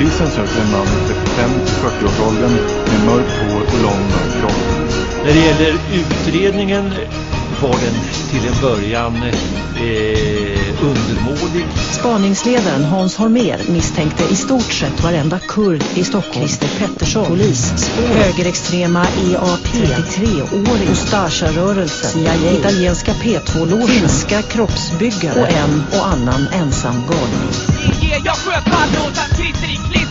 Polisen söker en man i 35-40-årsåldern med mörkt hår och lång mörk kropp. När det gäller utredningen var den till en början eh, undermålig. Spaningsledaren Hans Holmér misstänkte i stort sett varenda kurd i Stockholm. Christer Pettersson, polis, spår, högerextrema EAP, 33-åring, Ustasja-rörelse, CIA, italienska P2-logen, finska kroppsbyggare. Och en och annan ensam galning.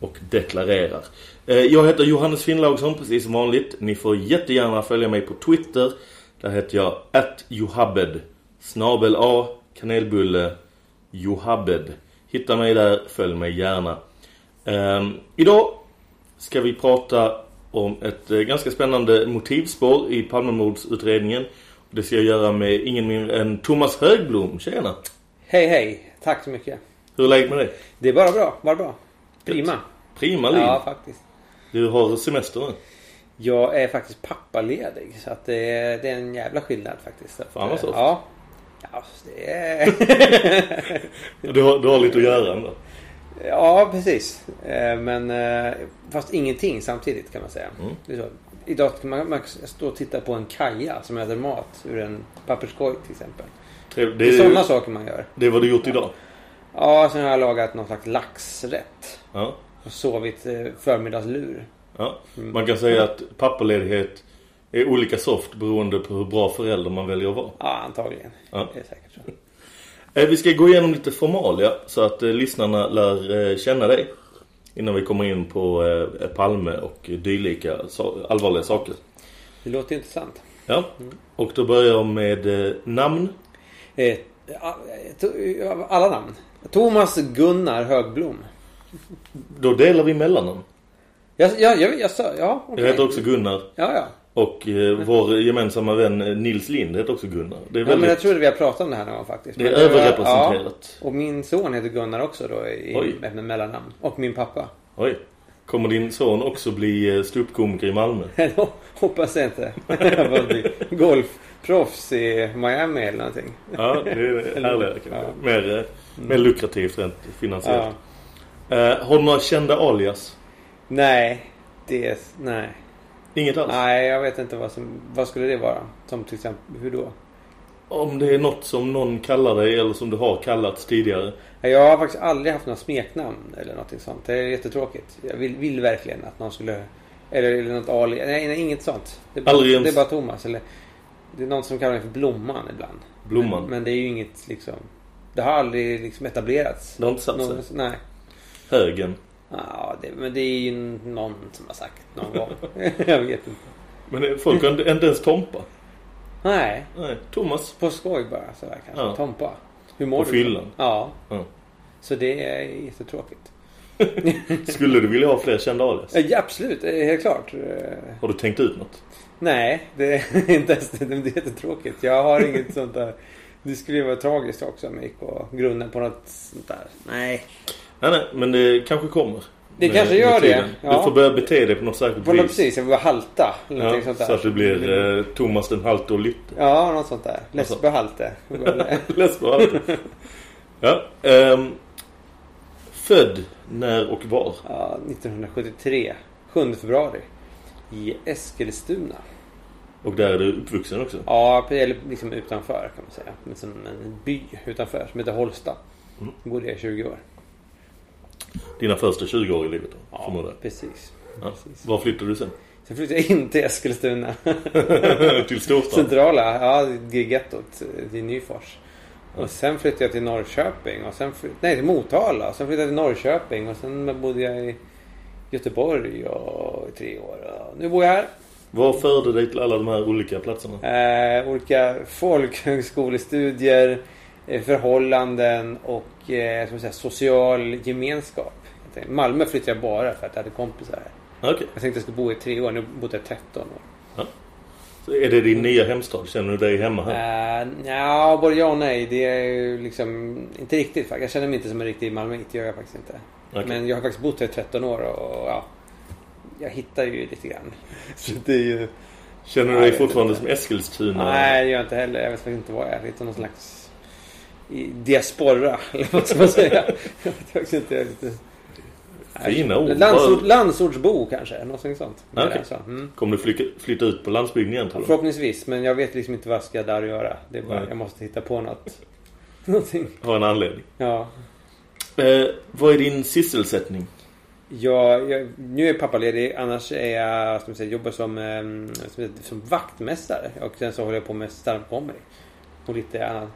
och deklarerar. Eh, Jag heter Johannes Finnlaugsson, precis som vanligt. Ni får jättegärna följa mig på Twitter. Där heter jag @johabed. Snabel A, kanelbulle, Johabed. Hitta mig där, följ mig gärna. Ehm, idag ska vi prata om ett eh, ganska spännande motivspår i Palmemordsutredningen. Det ska jag göra med ingen mindre än Thomas Högblom. Tjena! Hej hej, tack så mycket. Hur är läget med dig? Det är bara bra, bara bra. Prima. Prima liv. Ja, faktiskt. Du har semester nu. Jag är faktiskt pappaledig så att det är, det är en jävla skillnad faktiskt. Fan vad soft. Ja. Ja, det är... Du har, du har lite att göra ändå. ja, precis. Eh, Men eh, fast ingenting samtidigt kan man säga. Mm. Det. Idag kan man, man stå och titta på en kaja som äter mat ur en papperskorg till exempel. Det Det är är, sådana saker man gör. det är vad du gjort idag. Ja, sen har jag lagat någon slags laxrätt. Ja. Och sovit eh, förmiddagslur. Ja. Mm. Man kan säga att pappaledighet är olika soft beroende på hur bra förälder man väljer att vara. Ja, antagligen. Ja. Det är säkert så. Eh, Vi ska gå igenom lite formalia så att eh, lyssnarna lär känna dig. Innan vi kommer in på Palme och dylika allvarliga saker. Det låter intressant. Ja, och då börjar jag med namn. Alla namn. Thomas Gunnar Högblom. Då delar vi mellannamn. Ja, ja, jag, jag. Ja, okej. Jag heter också Gunnar. Ja, ja. Och eh, vår gemensamma vän eh, Nils Lind heter också Gunnar. Det är ja men väldigt... jag trodde vi har pratat om det här någon gång faktiskt. Det är Men överrepresenterat. Ja, och min son heter Gunnar också då i, Oj. med mellannamn. Och min pappa. Oj. Kommer din son också bli eh, ståuppkomiker i Malmö? Hoppas jag inte. Golfproffs i Miami eller någonting. Ja, det är härligare kanske. Ja. Mer, eh, mer lukrativt rent Ja. Eh, har du några kända alias? Nej. Det är... Nej. Inget alls? Nej, jag vet inte vad som... Vad skulle det vara? Som till exempel... Hur då? Om det är något som någon kallar dig eller som du har kallats tidigare. Jag har faktiskt aldrig haft några smeknamn eller någonting sånt. Det är jättetråkigt. Jag vill, vill verkligen att någon skulle... Eller, eller något Ali. Nej, nej, inget sånt. Det är, bara, det är bara Thomas. Eller, det är någon som kallar mig för Blomman ibland. Blomman? Men, men det är ju inget liksom... Det har aldrig liksom etablerats. Det har inte satt sig? Nej. Högen. Ja, det, men det är ju någon som har sagt någon gång. jag vet inte. Men folk har inte ens Tompa. Nej, Nej, Thomas. på skoj bara sådär kanske. Ja. Tompa. Hur mår På du? fyllan. Ja, Ja. så det är jättetråkigt. Skulle du vilja ha fler kända alias? Ja, absolut, helt klart. Har du tänkt ut något? Nej, det är inte ens det. Det är jättetråkigt. Jag har inget sånt där. Det skulle ju vara tragiskt också om jag gick på grunden på något sånt där. Nej. Nej, nej, men det kanske kommer. Det Med- kanske med gör det, ja. Du får börja bete dig på något särskilt vis. precis, jag vill bara halta. Ja, sånt där. så att du blir eh, Thomas den halte och lytte. Ja, något sånt där. Lesbehalte. Läs på allt. Ja. ehm, född när och var? ja, 1973. 7 februari. I Eskilstuna. Och där är du uppvuxen också? Ja, eller liksom utanför kan man säga. Men som en by utanför som heter Holsta. Mm. Bodde jag i 20 år. Dina första 20 år i livet då, Ja, förmodar precis. Ja. precis. Var flyttade du sen? Sen flyttade jag in till Eskilstuna. till storstan? Centrala, ja, till gettot, till Nyfors. Och sen flyttade jag till Norrköping och sen nej till Motala. Sen flyttade jag till Norrköping och sen bodde jag i Göteborg och, i tre år. Och nu bor jag här. Vad förde dig till alla de här olika platserna? Eh, olika folkhögskolestudier, eh, förhållanden och eh, ska man säga, social gemenskap. Tänkte, Malmö flyttade jag bara för att jag hade kompisar här. Okej. Jag tänkte jag skulle bo i tre år, nu bodde jag 13 år. Så är det din nya hemstad? Känner du dig hemma här? Uh, ja, både ja och nej. Det är ju liksom inte riktigt. Jag känner mig inte som en riktig malmöit. Det gör jag faktiskt inte. Okej. Men jag har faktiskt bott här i 13 år och ja, jag hittar ju lite grann. Så det är ju... Känner du Ja, dig fortfarande som Eskilstuna? Nej, det gör jag inte heller. Jag vet faktiskt inte vad jag är. Lite någon slags i diaspora, eller vad ska man säga? jag vet faktiskt inte. Jag. Fina ord. Landsort, landsortsbo kanske, något sånt. Än så. Mm. Kommer du flytta, flytta ut på landsbygden igen tror du? Förhoppningsvis, men jag vet liksom inte vad jag ska där och göra. Det är bara, Nej. jag måste hitta på något. Någonting. Har en anledning. Ja. Eh, vad är din sysselsättning? Jag, jag, nu är jag pappaledig, annars är jag, ska man säga, jobbar som, ehm, som, som vaktmästare. Och sen så håller jag på med stand-up comedy. Och lite annat.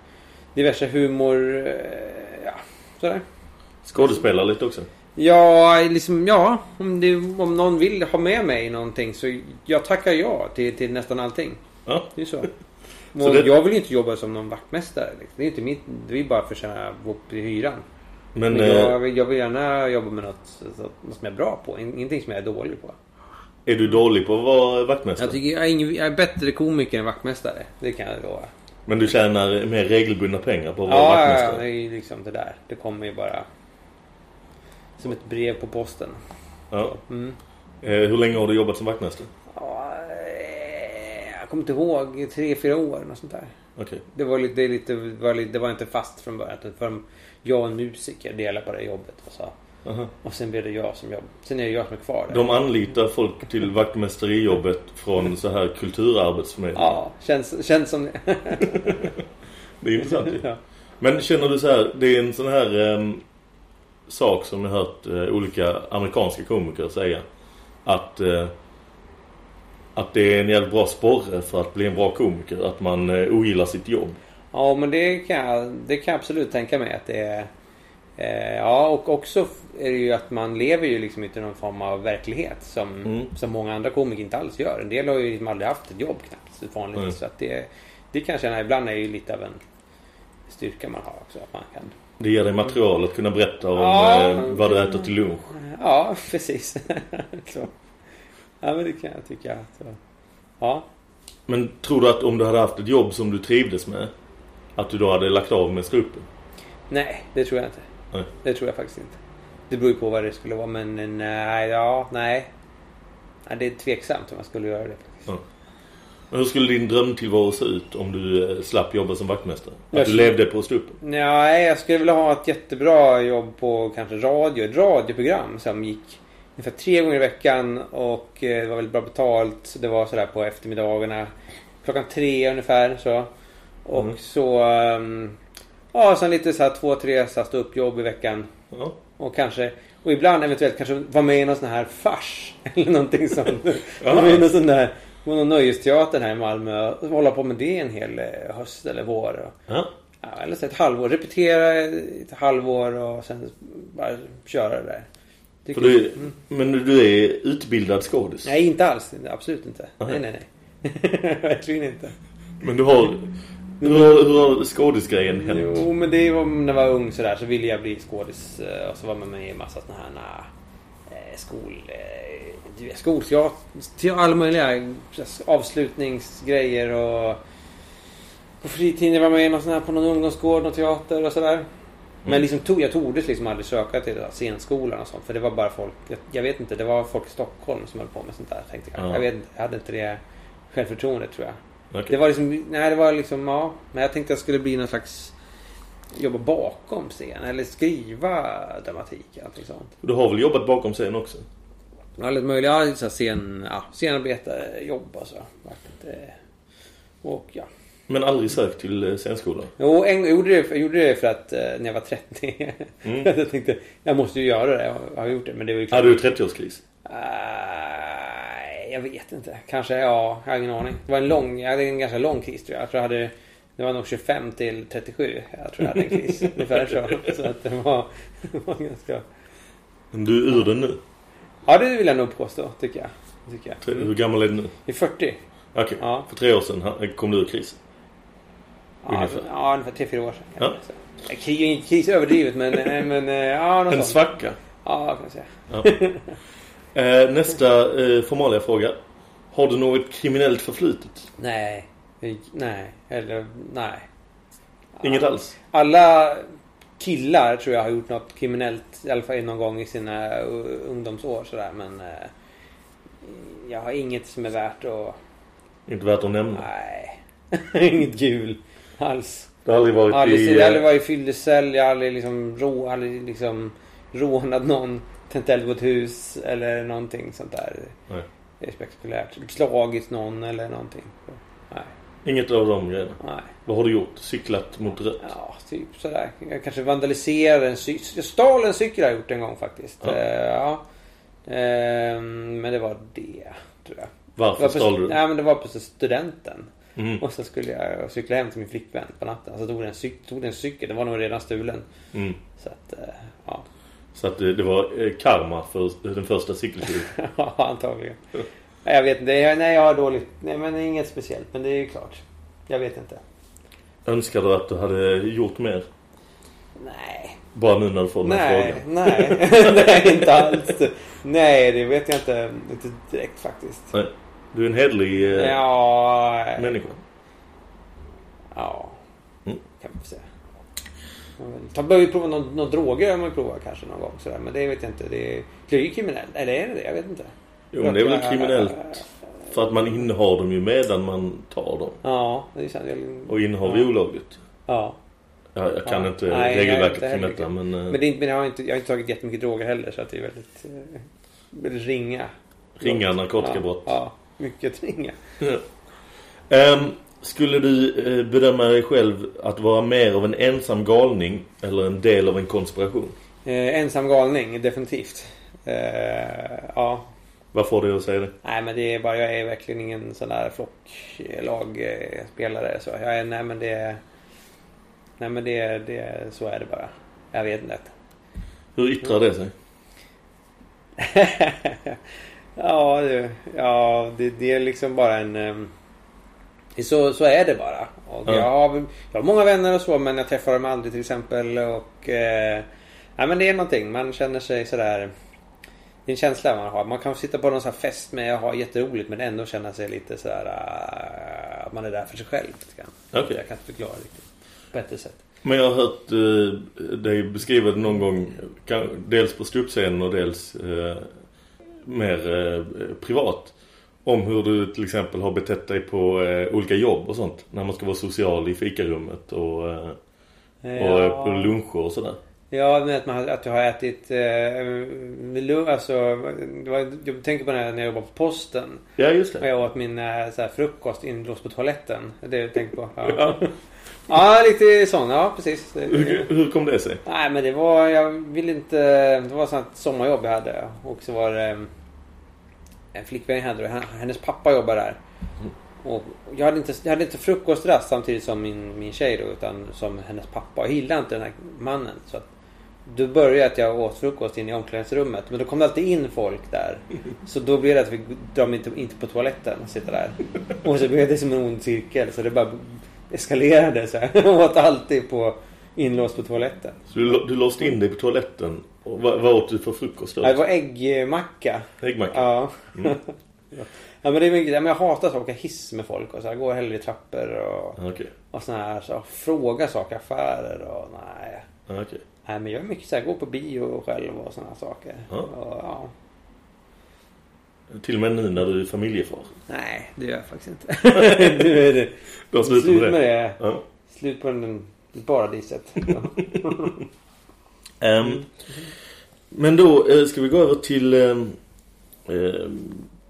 Diverse humor, eh, ja, sådär. Skådespelar lite också? Ja, liksom, ja. Om, det, om någon vill ha med mig i någonting så jag tackar ja till, till nästan allting. Ja. Det är så. Så det- Jag vill ju inte jobba som någon vaktmästare. Liksom. Det är inte mitt, det är bara för att tjäna hyran. Men, Men eh, jag, vill- jag vill gärna jobba med något, något som jag är bra på. In- Ingenting som jag är dålig på. är du dålig på att vara vaktmästare? Jag tycker jag är, ingen, jag är bättre komiker än vaktmästare. Det kan jag lova. Men du tjänar mer regelbundna pengar på att vara Ja, ja, ja, vaktmästare? det är ju liksom det där. Det kommer ju bara som ett brev på posten. Ja. Mm. Eh, hur länge har du jobbat som vaktmästare? Ja, eh, jag kommer inte ihåg. Tre, fyra år. Något sånt där. Okej. Det var lite, det, är lite, det var lite, det var inte fast från början. För jag och en musiker delade på det jobbet. Och, så. Aha. och sen blev det jag som jobb. Sen är det jag som är kvar där. De anlitar folk till vaktmästerijobbet från så här kulturarbetsförmedling. Ja, känns, känns som det. Det är intressant. Ja. Men känner du så här, det är en sån här ehm, sak som jag hört eh, olika amerikanska komiker säga. Att, eh, att det är en jävligt bra sporre för att bli en bra komiker. Att man eh, ogillar sitt jobb. Ja, men det kan, jag, det kan jag absolut tänka mig att det är. Eh, ja, och också är det ju att man lever ju liksom inte i någon form av verklighet som, Mm. som många andra komiker inte alls gör. En del har ju liksom aldrig haft ett jobb knappt vanligt. Mm. Så att det, det kan jag känna ibland är ju lite av en styrka man har också. Att man kan Det ger dig material att kunna berätta om Ja. eh, vad du äter till lunch. Ja, precis. så. Ja, men det kan jag tycka. Så. Ja. Men tror du att om du hade haft ett jobb som du trivdes med att du då hade lagt av med strupen? Nej, det tror jag inte. Nej. Det tror jag faktiskt inte. Det beror ju på vad det skulle vara, men eh, nej, ja, nej. nej det är tveksamt om jag skulle göra det. Ja. Men hur skulle din drömtillvaro se ut om du eh, slapp jobba som vaktmästare? Jag Att du skulle- levde på strupen? Nej, jag skulle vilja ha ett jättebra jobb på kanske radio. Ett radioprogram som gick ungefär tre gånger i veckan och eh, det var väldigt bra betalt. Det var sådär på eftermiddagarna. Klockan tre ungefär så. Och Mm. så... ehm, ja, sen lite så här två, tre så här stå upp jobb i veckan. Ja. Och kanske... Och ibland eventuellt kanske vara med i någon sån här fars. Eller någonting sånt. Ja. Vara med i någon sån där... På någon nöjesteater här i Malmö. Och hålla på med det en hel eh, höst eller vår. Ja. Ja, eller så ett halvår. Repetera ett halvår och sen bara köra det där. Tycker- du, Mm. Men du är utbildad skådis? Nej, inte alls. Absolut inte. Nej. Nej, nej, nej. Verkligen inte. Men du har... Hur har, hur har skådisgrejen hänt? Jo, men det var när jag var ung sådär så ville jag bli skådis. eh, Och så var man med i en massa sådana här nah, eh, skol... Eh, skolteater. till Alla möjliga avslutningsgrejer och... På fritiden var jag med någon sån här på någon ungdomsgård, någon teater och sådär. Men liksom tog, jag tordes liksom aldrig söka till scenskolan och sånt. För det var bara folk, jag, jag vet inte, det var folk i Stockholm som höll på med sånt där. Tänkte jag. Ja. Jag, vet, inte, jag hade inte det självförtroendet tror jag. Okej. Det var liksom, nej det var liksom, ja. Men jag tänkte jag skulle bli någon slags, jobba bakom scen. Eller skriva dramatik eller sånt. Du har väl jobbat bakom scen också? Ja, lite möjligt, ja, så scen, ja, scenarbete, jobb och så. Vart inte- Och ja. Men aldrig sökt till eh, scenskolan? Jo, en, jag, gjorde det, jag gjorde det för att eh, när jag var 30. Mm. jag tänkte, jag måste ju göra det. Jag har gjort det. Men det var ju klart. Hade du 30-årskris? Nej, jag jag vet inte. Kanske, ja, jag har ingen aning. Det var en lång, jag hade en ganska lång kris tror jag. Jag tror jag hade, det var nog 25 till 37. Jag tror jag hade en kris. Ungefär så. Så att det var, det var ganska... Men du är ur den nu? Ja, det vill jag nog påstå, tycker jag. Tycker jag. Hur gammal är du nu? I 40. Okej, Ja. för tre år sedan kom du ur krisen. Ja, Ungefär. ja ungefär 3-4 år sedan. Ja. man Kris, kris är överdrivet, men, eh, men eh, ja, något En svacka. Ja, kan jag säga. Ja. Eh, nästa eh, formalia fråga. Har du något kriminellt förflutet? Nej. Nej. Eller nej. Inget alls? Alla killar tror jag har gjort något kriminellt. I alla fall någon gång i sina uh, ungdomsår sådär. Men eh, jag har inget som är värt att... Inte värt att nämna. Nej. inget kul alls. Det har aldrig varit aldrig, i... Jag har aldrig eh, varit i fyllecell. Jag har aldrig liksom, rå, aldrig liksom rånat någon. Tänt eld på ett hus eller någonting sånt där. Nej. Det är spektakulärt. Slagit någon eller någonting. Nej. Inget av de grejerna? Nej. Vad har du gjort? Cyklat mot rött? Ja, typ sådär. Jag kanske vandaliserade en cykel. Jag stal en cykel har jag gjort en gång faktiskt. Ja. Eh, ja. Ehm, men det var det, tror jag. Varför Det stal du? Nej, men det var på studenten. Mm. Och så skulle jag cykla hem till min flickvän på natten. Så tog den, den cykel. Den var nog redan stulen. Mm. Så att, eh, ja. Så att det, det var eh, karma för den första cykelturen. Ja, antagligen. Jag vet inte. Jag- Nej, jag har dåligt. Nej, men inget speciellt. Men det är ju klart. Jag vet inte. Önskar du att du hade gjort mer? Nej. Bara nu när du får den här Nej, frågan. nej. nej, inte alls. Nej, det vet jag inte. Inte direkt faktiskt. Nej. Du är en hederlig eh, Ja. människa. Ja. Mm. Kan man säga. Ta börja prova någon, någon droger har man ju provat kanske någon gång sådär. Men det vet jag inte. Det är, det är ju kriminellt. Eller är det det? Jag vet inte. Jo, men det är väl kriminellt för att man innehar dem ju medan man tar dem. Ja, det är. Jag- Och innehav ja. olagligt. Ja. Jag, jag kan Ja. inte Nej, regelverket kring detta men... eh, Men, det inte, men jag, har inte, jag har inte tagit jättemycket droger heller så att det är väldigt, eh, väldigt ringa. Ringa narkotikabrott. Ja, ja, mycket ringa. Ehm, skulle du eh, bedöma dig själv att vara mer av en ensam galning eller en del av en konspiration? Eh, ensam galning, definitivt. Eh, ja. Vad får du att säga det? Nej men det är bara, jag är verkligen ingen sån där flocklagspelare. Så jag är, nej men det Nej men det, det, så är det bara. Jag vet inte. Hur yttrar det sig? ja, det, ja det, det är liksom bara en... Så, så är det bara. Och Ja. jag, har, jag har många vänner och så men jag träffar dem aldrig till exempel. Och, eh, nej men det är någonting. Man känner sig sådär... Det är en känsla man har. Man kan sitta på någon sån fest med och ha jätteroligt men ändå känna sig lite sådär... Uh, att man är där för sig själv. Okej. Jag kan inte förklara riktigt. På ett sätt. Men jag har hört eh, dig beskriva det någon gång dels på ståuppscenen och dels eh, mer eh, privat. Om hur du till exempel har betett dig på eh, olika jobb och sånt. När man ska vara social i fikarummet och, eh, och eh, på luncher och sådär. Ja, men att, man, att jag har ätit... Eh, alltså, var, jag tänker på när jag jobbade på posten. Ja, just Och det. jag åt min eh, så här, frukost inlåst på toaletten. Det är det jag tänker på. Ja, Ja. ja lite sån. Ja, precis. Hur, hur kom det sig? Nej, men det var... Jag ville inte... Det var sånt sommarjobb jag hade. Och så var det... En flickvän jag hade. och Hennes pappa jobbade där. Och jag hade inte, jag hade inte frukostrast samtidigt som min, min tjej då. Utan som hennes pappa. Jag gillade inte den här mannen. Så att, då började jag att jag åt frukost in i omklädningsrummet. Men då kom det alltid in folk där. Så då blev det att vi drar mig inte, inte på toaletten och sitter där. Och så blev det som en ond cirkel. Så det bara eskalerade så här. Jag åt alltid på inlåst på toaletten. Så du, du låste in dig på toaletten. Och vad, vad åt du för frukost då? Det var äggmacka. Äggmacka? Ja. Mm. ja men det är mycket, men jag hatar att åka hiss med folk och så. Jag går hellre i trappor och, Okej. och såna här så. Fråga saker, affärer och nej. Okej. Nej men jag är mycket så här, gå på bio själv och såna här saker. Ja. Och, ja. Till och med nu när du är familjefar. Nej, det gör jag faktiskt inte. du är det. Du har Slut med det. det. Ja. Slut på den paradiset. Ehm, Men då eh, ska vi gå över till ehm, ehm,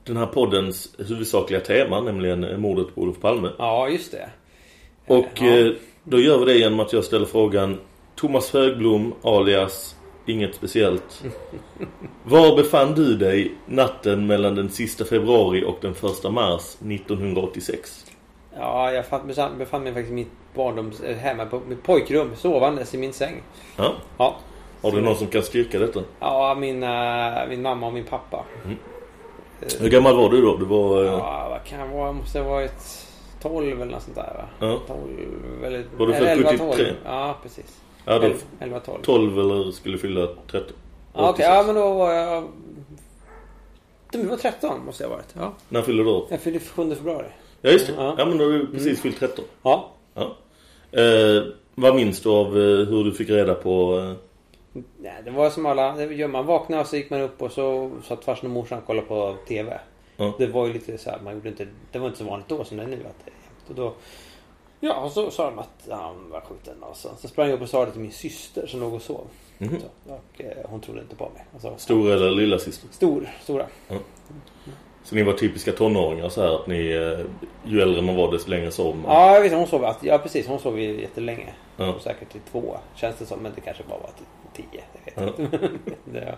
den här poddens huvudsakliga tema, nämligen eh, mordet på Olof Palme. ja, just det. Och Ja. eh, då gör vi det genom att jag ställer frågan Thomas Högblom alias inget speciellt. Var befann du dig natten mellan den sista februari och den första mars 1986? Ja, jag fann- befann, mig faktiskt i mitt barndoms... hemma på mitt pojkrum. Sovandes i min säng. Ja. Ja. Har du någon som kan styrka detta? Ja, min, eh, min mamma och min pappa. Hur gammal var du då? Du var... eh, Ja, vad kan jag vara? Måste ha varit 12 eller något sånt där va? Ja. 12 eller... Var du född eller 11, 73? 12. Ja, precis. Ja, då, 11, 12. 12 eller skulle fylla 13. Ja, okej. Ja, men då var jag... Det var 13 måste jag ha varit. Ja. När fyllde du år? Jag fyllde 7 februari. Ja, just det. Ja. Ja, men då har du precis fyllt 13. Ja. Ja. Eh, vad minns du av eh, hur du fick reda på... Nej, det var som alla... Man vaknade och så gick man upp och så satt farsan och morsan och kollade på TV. Ja. Det var ju lite så här, man gjorde inte... Det var inte så vanligt då som det är nu. Att och då... Ja, och så sa de att han var skjuten och så. Så sprang jag upp och sa det till min syster som låg och sov. Mhm. Så, och eh, hon trodde inte på mig. Alltså, stora eller lilla syster? Stor, stora. Så ni var typiska tonåringar så här att ni... Eh, ju äldre man var desto längre sov man. Ja, vet, hon sov, att, ja precis. Hon sov ju jättelänge. Ja. Säkert till två, känns det som. Men det kanske bara var till tio. Jag vet Ja. inte. det,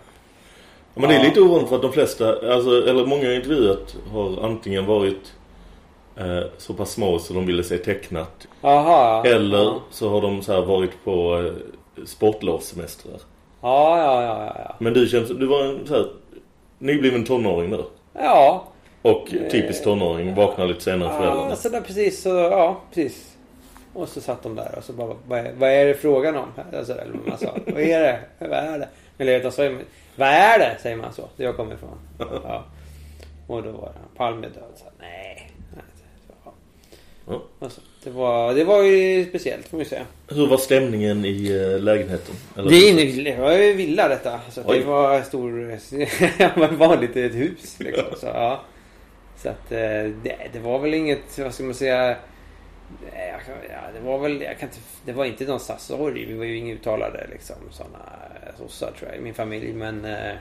Ja, Men det är lite ovanligt för att de flesta, alltså, eller många jag intervjuat har antingen varit eh, så pass små så de ville se tecknat. Jaha. Eller Ja. så har de så här varit på eh, sportlovssemestrar. Ja, ja, ja, ja, ja. Men du känns, du var en så här nybliven tonåring då. Ja. Och typisk tonåring, vaknar lite senare än Ja, föräldrarna. så där precis. Så, ja, precis. Och så satt de där och så bara, vad är, vad är det frågan om? Alltså, eller vad man sa, vad är det? Vad är det? Eller de säger, vad är det? Säger man så. Där jag kommer ifrån. Ja. Och då var det Palme död. Så, nej. nej. Så, ja. Ja. Och så, det, var, det var ju speciellt får man ju säga. Hur var stämningen i eh, lägenheten? Eller- Det, är inne, det var ju villa detta. Så Oj. det var stor... det var vanligt ett hus liksom. Så, ja. så att eh, det, det var väl inget, vad ska man säga... Nej, jag kan- Ja, det var väl, jag kan inte, det var inte någon sorg. Vi var ju inga uttalade liksom sådana sossar tror jag i min familj. Men, eh,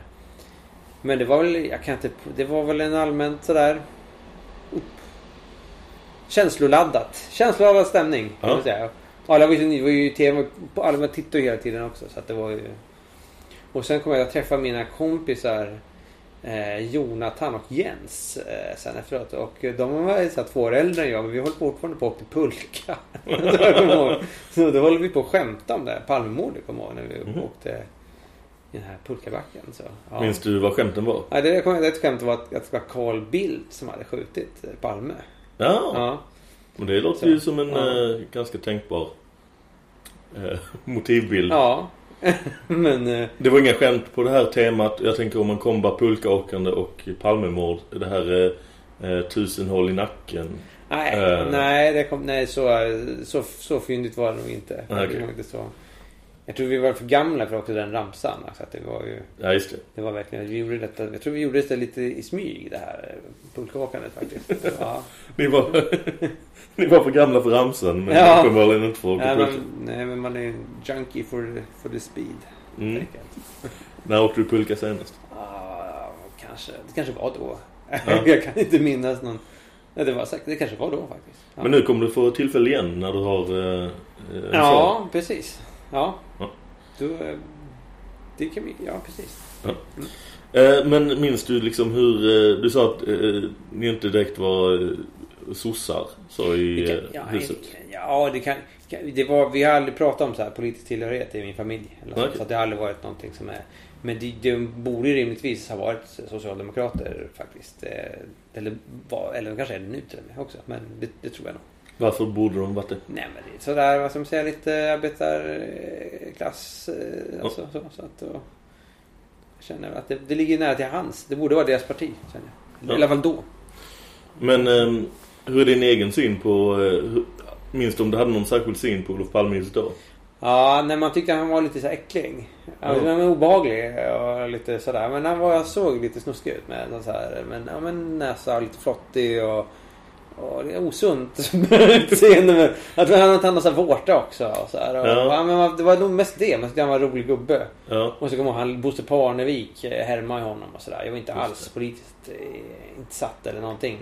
men det var väl, jag kan inte, det var väl en allmänt sådär känsloladdat. Känsloladdad stämning kan Ja. man säga. Alla var ju, det var ju tv, alla tittade hela tiden också så det var ju... Och sen kom jag att träffa mina kompisar eh, Jonathan och Jens eh, sen efteråt. Och de var ju så här två år äldre än jag men vi höll fortfarande på att åka pulka. Så kommer då höll vi på att skämta om det här Palmemordet kommer jag ihåg när vi Mhm. åkte i den här pulkabacken. Så, ja. Minns du vad skämten var? Ja, det jag kommer ihåg ett skämt var att, att det var Carl Bildt som hade skjutit Palme. Ja, Ja. och det låter Så, ju som en ja. eh, ganska tänkbar eh, motivbild. Ja. men... Eh, Det var inga skämt på det här temat. Jag tänker om man kombar pulkaåkande och Palmemord. Det här eh, eh, tusen hål i nacken. Nej, Eh. nej, det kom, nej så, så, så fyndigt var det nog inte. Nej, Det var inte så. Jag tror vi var för gamla för också den ramsan. Så att det var ju... Ja, just det. Det var verkligen... Vi gjorde detta, jag tror vi gjorde det lite i smyg det här pulkaåkandet faktiskt. Ja. Ni var, ni var för gamla för ramsan men Ja. uppenbarligen inte för nej, men, nej, men man är junkie for, for the speed. Mm. När åkte du pulka senast? Ja, kanske. Det kanske var då. Ja. jag kan inte minnas någon... Nej, det var. Det kanske var då faktiskt. Ja. Men nu kommer du få tillfälle igen när du har eh. Ja, precis. Ja. Ja. Då, eh, det kan vi... Ja, precis. Eh, men minns du liksom hur... Eh, du sa att ni inte direkt var sossar så i kan, ja, huset. ja, det kan... Det var, vi har aldrig pratat om så här politisk tillhörighet i min familj. Eller Okej. så det har aldrig varit någonting som är... Men det, det borde ju rimligtvis ha varit socialdemokrater faktiskt. Eller, var, eller kanske är det nu till och med också. Men det, det tror jag nog. Varför borde de varit det? Nej men det är sådär, vad man säga, lite arbetarklass. Eh, alltså, så, så att, och, jag känner att det, det ligger nära till hans. Det borde vara deras parti. Känner jag. Ja. I alla fall då. Men eh, hur är din egen syn på... Eh, du om du hade någon särskild syn på Olof Palme just då? Ja, när man tyckte han var lite så Ja. Han var obehaglig och lite sådär. Men han var, såg lite snuskig ut med så här, men, ja, men näsa lite flottig och, och det är osunt med- Att han hade en massa vårta också. Och så här, och, Ja. men det var nog mest det. Man tyckte han var en rolig gubbe. Ja. Och så kommer han, Bosse Parnevik eh, härmade honom och sådär. Jag var inte Just alls politiskt eh, insatt eller någonting.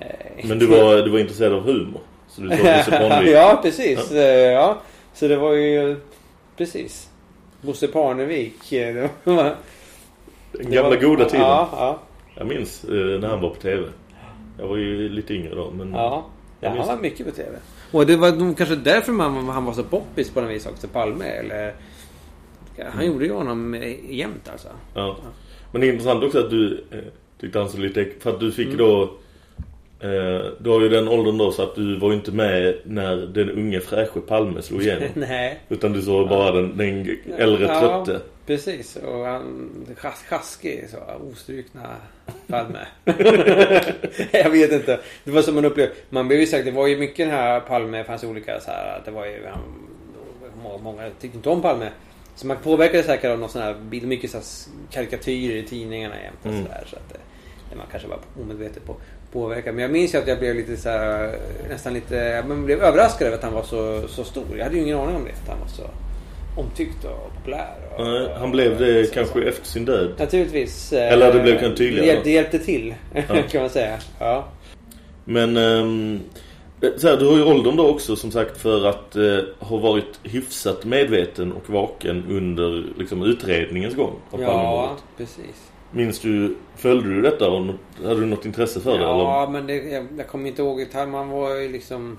Eh, Men du var, du var intresserad av humor? Så du Bosse Parnevik? ja, precis. Ja. ja. Så det var ju... Precis. Bosse Parnevik. eh, Det Den det gamla var- goda tiden. Ja, ja. Jag minns eh, när han var på tv. Jag var ju lite yngre då. Men Ja, ja han var mycket på TV. Och det var nog kanske därför man, han var så poppis på något vis också, Palme. Eller, han gjorde ju honom eh, jämt alltså. Ja. Men det är intressant också att du eh, tyckte han så lite För att du fick Mm. då Du har ju den åldern då så att du var ju inte med när den unge fräsche Palme slog igenom. Nej. Utan du såg bara den, den äldre trötte. Ja, precis. Och han chas chaskig, så ostrukna Palme. jag vet inte. Det var som man upplevde. Man blev ju sagt, det var ju mycket den här Palme, fanns olika så här, det var ju han, många, många tyckte inte om Palme. Så man påverkades säkert av någon sån här bild, mycket så här karikatyrer i tidningarna jämt och Mm. sådär. Så att det, det man kanske var omedvetet på påverkad. Men jag minns ju att jag blev lite så här, nästan lite, man blev överraskad över att han var så, så stor. Jag hade ju ingen aning om det, att han var så omtyckt och populär. Och, Nej, han blev det så- kanske efter sin död. Naturligtvis. eh, Eller det blev kanske tydligare. Det hjälpte, till, Ja. kan man säga. Ja. Men ehm, så här, du har ju åldern då också som sagt för att eh, ha varit hyfsat medveten och vaken under liksom, utredningens gång av Ja, precis. Minns du, följde du detta och hade du något intresse för det? Ja, Eller? men det, jag, jag kommer inte ihåg. Man var ju liksom...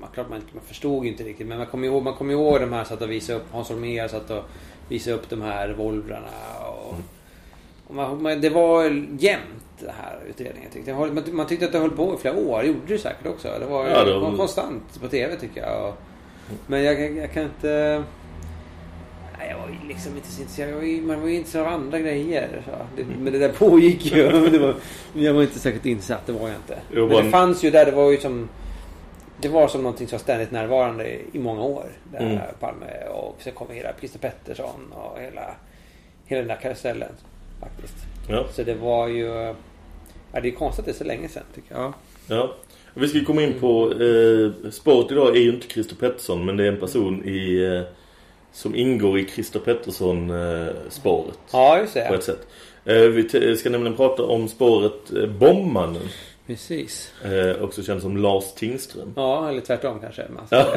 Man, klart man, man förstod inte riktigt. Men man kommer ihåg, man kommer ihåg de här satt och visade upp. Hans Holmér satt och visade upp de här revolvrarna. Och, Mm. och man, man, det var jämnt det här utredningen tyckte jag. Man, tyckte att det höll på i flera år. Det gjorde det säkert också. Det var, Ja, det var- konstant på TV tycker jag. Och, men jag, jag, jag kan inte... Nej, jag var ju liksom inte så intresserad. Var ju, man var ju intresserad av andra grejer. Så. Det, men det där pågick ju. Var, jag var inte säkert insatt. Det var jag inte. Jo, Men det fanns ju där. Det var ju som... Det var som någonting som var ständigt närvarande i många år. Där Mm. Palme och sen kom hela Christer Pettersson och hela, hela den där karusellen. Faktiskt. Ja. Så det var ju... Ja, det är konstigt att det är så länge sedan tycker jag. Ja. Vi ska komma in på eh, spåret idag är ju inte Christer Pettersson men det är en person i eh, som ingår i Christer Pettersson eh, spåret. Ja, just det. På ett sätt. Eh, vi ska nämligen prata om spåret eh, Bombmannen. Precis. Eh, också känd som Lars Tingström. Ja, eller tvärtom kanske. Ja.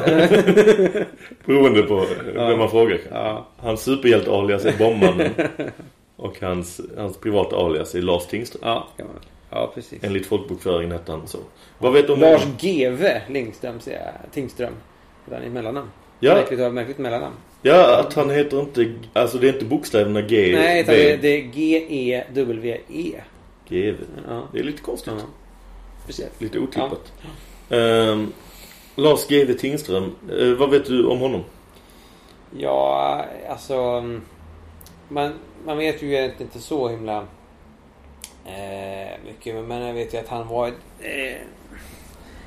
Beroende på Ja. vem man frågar. Ja. Hans superhjälte-alias är Bombmannen. och hans, hans privata alias är Lars Tingström. Ja, kan man. ja precis. Enligt folkbokföringen hette han så. Vad vet du om Lars GV Lindström. Tingström. Den är mellannamn. Ja. Märkligt, märkligt mellannamn. Ja, att han heter inte... Alltså det är inte bokstäverna G, Nej, utan V, det, det är G-E-W-E. G, V. Ja. Det är lite konstigt. Ja. Precis. Lite otippat. Ehm, Lars G.V. Tingström, eh, vad vet du om honom? Ja, alltså... Man, man vet ju egentligen inte så himla eh, mycket. Men jag vet ju att han var... Eh,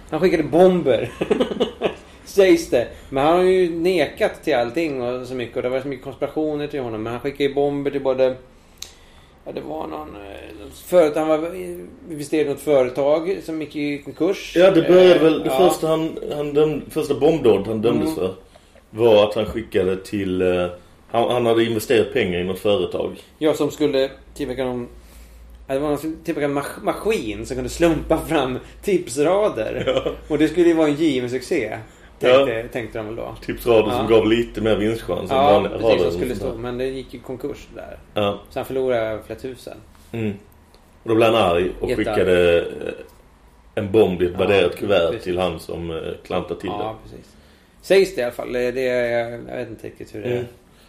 han skickade bomber. Sägs det. Men han har ju nekat till allting och så mycket. Och det var så mycket konspirationer till honom. Men han skickade ju bomber till både... Ja, det var någon... eh, Företag, han var investerad i något företag som gick i konkurs. Ja, det började Eh, väl... Det ja. första, han, han döm, första bombdådet han dömdes Mm. för var att han skickade till... eh, han, han hade investerat pengar i något företag. Jag som skulle tillverka någon... ja, Det var någon en mas- maskin som kunde slumpa fram tipsrader. Ja. Och det skulle ju vara en given succé. Tänkte, tänkte de väl då. Tipsrader som Ja. gav lite mer vinstchans än Ja, vanliga precis. Som och skulle stå. Men det gick ju konkurs där. Ja. Så han förlorade flera tusen. Mm. Och då blev han arg och Jättearg. skickade eh, en bomb i ett Ja, värderat kuvert precis. till han som eh, klantade till Ja, precis. Sägs det i alla fall. Det, det, jag, vet inte riktigt hur det Mm. är.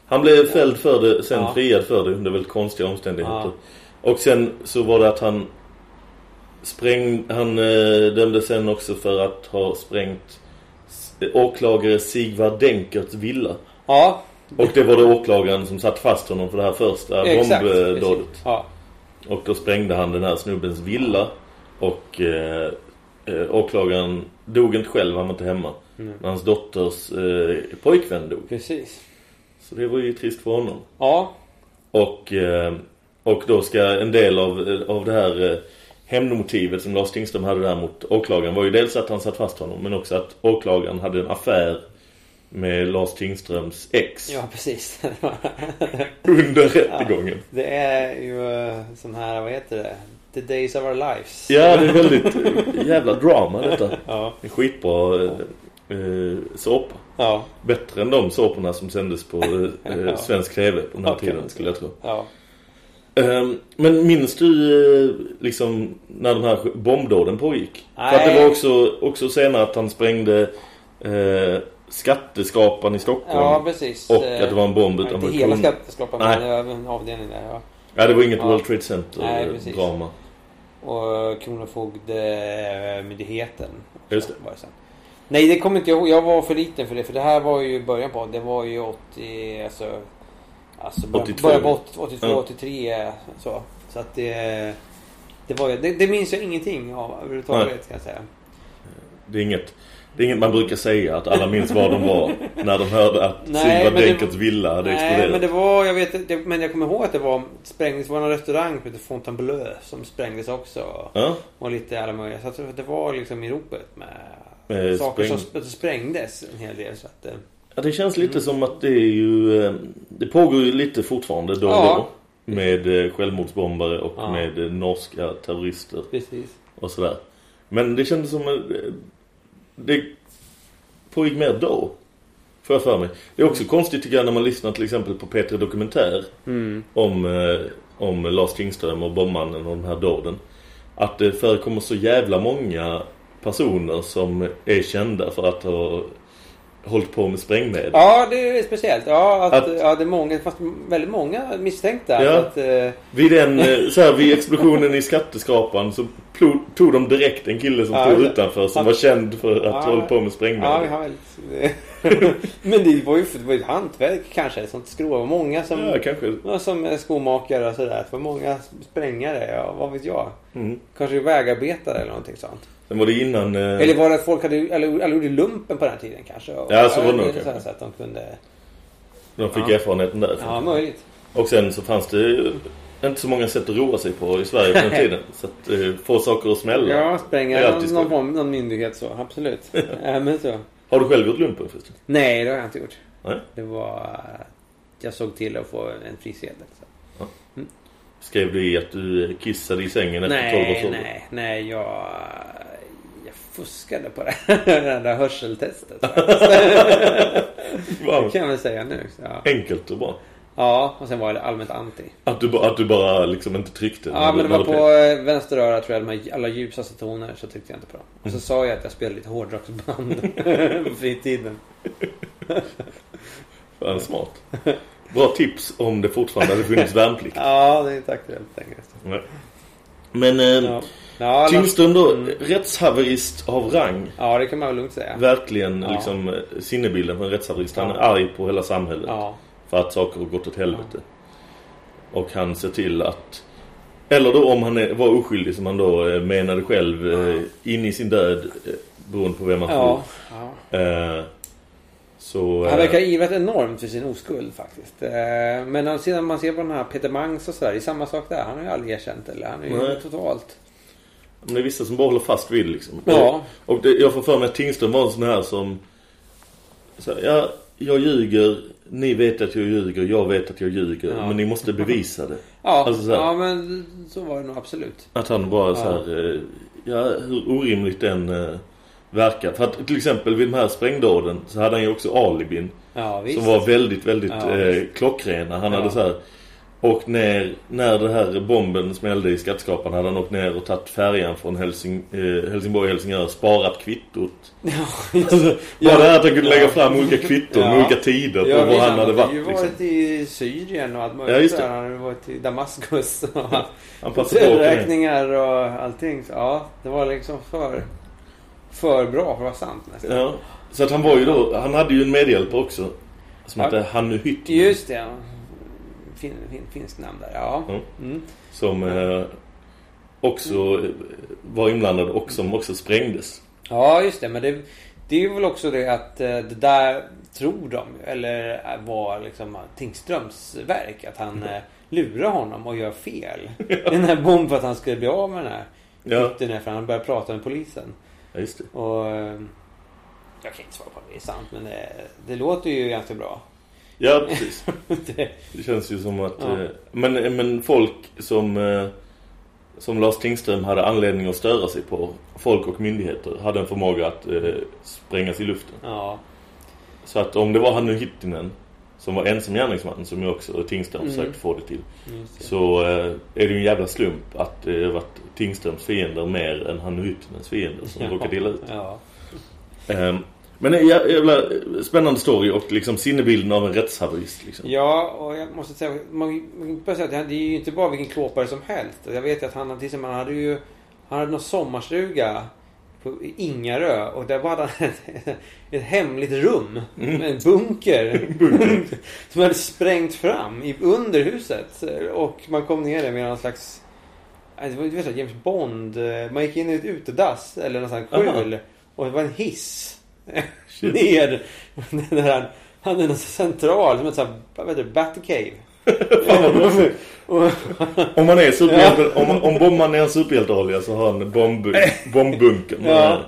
Han blev fälld för det, sen Ja. friad för det under väldigt konstiga omständigheter. Ja. Och sen så var det att han spräng, han eh, dömdes sen också för att ha sprängt åklagare Sigvard Denkerts villa. Ja. Och det var det åklagaren som satt fast honom för det här första bombdådet. Ja. Och då sprängde han den här snubbens villa. Och eh, eh, åklagaren dog inte själv, han var inte hemma. Mm. Men hans dotters eh, pojkvän dog. Precis. Så det var ju trist för honom. Ja. Och, eh, och då ska en del av, av det här eh, hämndmotivet som Lars Tingström hade där mot åklagaren var ju dels att han satt fast honom men också att åklagaren hade en affär med Lars Tingströms ex Ja, precis. under rättegången. Det är ju eh, sån här, vad heter det? The Days of Our Lives. Ja, det är väldigt jävla drama detta. Ja. Är skitbra. eh, eh, såpa. Ja. Bättre än de såporna som sändes på eh, eh, Ja. svensk tv på den här Ja, kan tiden skulle jag tro. Ja. Ehm, men minns du eh, liksom när den här bombdåden pågick? För att det Nej. var också, också senare att han sprängde eh, skatteskapan i Stockholm. Ja, precis. Och att det var en bomb Inte utanför hela Kron- skatteskapan, Nej. men det var en avdelning där. Ja. Ja, det var inget Ja. World Trade Center Nej, eh. Och Kronofogdemyndigheten. Just det. Var det sen. Nej, det kommer inte jag ihåg. Jag var för liten för det. För det här var ju början på. Det var ju 80... Alltså... Alltså början, 82. början på 80, 82, Ja. 83. Så. Så att det... Det, var, det, det minns jag ingenting av överhuvudtaget kan jag säga. Det är inget... Det är inget man brukar säga att alla minns var de var när de hörde att det- Denkerts villa hade Nej, exploderat. men det var, jag vet det, men jag kommer ihåg att det var sprängdes, det var en restaurang som Fontainebleau som sprängdes också. Ja. Och lite alla möjliga. Så att det var liksom i ropet med Med saker spräng- som sprängdes en hel del. Så att, eh, Ja, det känns lite som att det är ju... eh, Det pågår ju lite fortfarande då och Ja. då. Med eh, självmordsbombare och Ja. med eh, norska terrorister. precis. Och sådär. Men det kändes som... att, Det pågick mer då. Får jag för mig. Det är också konstigt tycker jag när man lyssnar till exempel på Peter Dokumentär. Mm. Om, om Lars Tingström och bombmannen och den här dåden. Att det förekommer så jävla många personer som är kända för att ha hållit på med sprängmedel. Ja, det är speciellt. Ja, att, Att- ja det är många, fast väldigt många misstänkta. Ja. Att, eh, Vid den, eh, så här, vid explosionen i skatteskapan så tog de direkt en kille som Ja, stod utanför som han- var känd för att Ja. hålla på med ja, sprängmedel. har väldigt... Men det var ju det var ett hantverk kanske. Ett sånt skrov. Var många som... Ja, kanske. Ja, som är skomakare och sådär. Det var många sprängare, ja, vad vet jag. Mm. Kanske vägarbetare eller någonting sånt. Sen var det innan... Eh, Eller var det att folk hade, eller, eller gjorde lumpen på den här tiden kanske? Och- Ja, så var det nog så, att de kunde... de fick Ja. erfarenheten därifrån. Ja, möjligt. Och sen så fanns det ju inte så många sätt att roa sig på i Sverige på den tiden. Så att eh, få saker att smälla. Ja, spränga någon, någon, form- någon myndighet så. Absolut. ja, men så. Har du själv gjort lumpen förresten? Nej, det har jag inte gjort. Nej. Det var... Jag såg till att få en frisedel. Så. Skrev du i att du kissade i sängen efter 12 års Nej, ålder? nej, nej. Jag... Jag fuskade på det, det där hörseltestet. Wow. Det kan jag väl säga nu. Ja. Enkelt och bra. ja, och sen var det allmänt anti. Att du, att du bara liksom inte tryckte? Ja, men det var på vänster öra tror jag, de här alla ljusaste toner, så tyckte jag inte på. Och Mm. så sa jag att jag spelade lite hårdrocksband på fritiden. Fan, smart. Bra tips om det fortfarande hade funnits värnplikt. Ja, det är inte aktuellt längre. Men eh, Ja. Ja, då, Mm. rättshaverist av rang. ja, det kan man väl lugnt säga. Verkligen Ja. liksom eh, sinnebilden för en rättshaverist. Han är arg på hela samhället. För att saker har gått åt helvete. Och han ser till att... Eller då om han var oskyldig som han då eh, menade själv eh, in i sin död beroende på vem man ja. tror. så... Han verkar ha ivrat enormt för sin oskuld faktiskt. Men när sedan man ser på den här Peter Mangs och sådär, det är samma sak där. Han har ju aldrig erkänt eller han är ju Nej. totalt... Men det är vissa som bara håller fast vid liksom. Ja. Och, och det, jag får för mig att Tingström var en sån här som... Så, här, ja, jag ljuger. Ni vet att jag ljuger. Jag vet att jag ljuger. Ja. Men ni måste bevisa det. Ja, Alltså så här. ja men så var det nog absolut. Att han bara så Ja. här, eh, ja hur orimligt den eh, verkar. För att till exempel vid de här sprängdåden så hade han ju också alibin. Ja. Som var väldigt, väldigt Ja. eh, klockrena. Han hade så här åkt ner, när det här bomben smällde i skattskapan hade han åkt ner och tagit färjan från Helsing, eh, Helsingborg Helsingör, sparat kvittot. Ja, Alltså, bara Ja. det här att han kunde lägga Ja. fram olika kvitton Ja. olika tider på Ja, var han hade varit. ju Liksom. varit i Syrien och allt möjligt. Ja, just det. Han hade varit i Damaskus och Han räkningar och allting. Så, ja, det var liksom för, för bra för att vara sant nästan. Ja. Så att han var ju då, han hade ju en medhjälpare också. Som Ja. hette Hannu Hytt. Just det, ja. Fin, fin, finsk namn där, ja. Ja. Mm. Som eh, också eh, var inblandad och som också sprängdes. Ja, just det. Men det, det är väl också det att eh, det där tror de, eller var liksom Tingströms verk. Att han eh, lurar honom och gör fel. Den här bomben för att han skulle bli av med den här Ja. för han började prata med polisen. Ja, just det. Och... eh, Jag kan inte svara på om det är sant, men det, det låter ju ganska bra. Ja, precis. det, Det känns ju som att... Ja. Eh, men, men folk som... Eh, som Lars Tingström hade anledning att störa sig på. Folk och myndigheter hade en förmåga att eh, sprängas i luften. Ja. Så att om det var Hannu Hittinen som var ensam gärningsman som ju också Tingström Mm. försökte få det till. Det. Så eh, är det ju en jävla slump att det har varit Tingströms fiender mer än Hannu Hittinens fiender som Ja. råkade illa ut. Ja. Ehm, men en jä- jävla spännande story och liksom sinnebilden av en rättshaverist liksom. Ja, och jag måste säga, man, man kan säga att det är ju inte bara vilken klåpare som helst. Jag vet att han, till exempel, han hade ju han hade någon sommarstuga på Ingarö och där var han ett, ett hemligt rum. Mm. En bunker. som hade sprängt fram i, under huset. Och man kom ner där med någon slags Det var du vet, James Bond. eh, Man gick in i ett utedass eller någon sån här skjul. Och det var en hiss. ner. Där han hade en central som ett sånt här, vad heter det, Batcave. Om man är superhjälte, om, om bomban är en superhjälteolja så har han bomb, bombbunkern. Ja.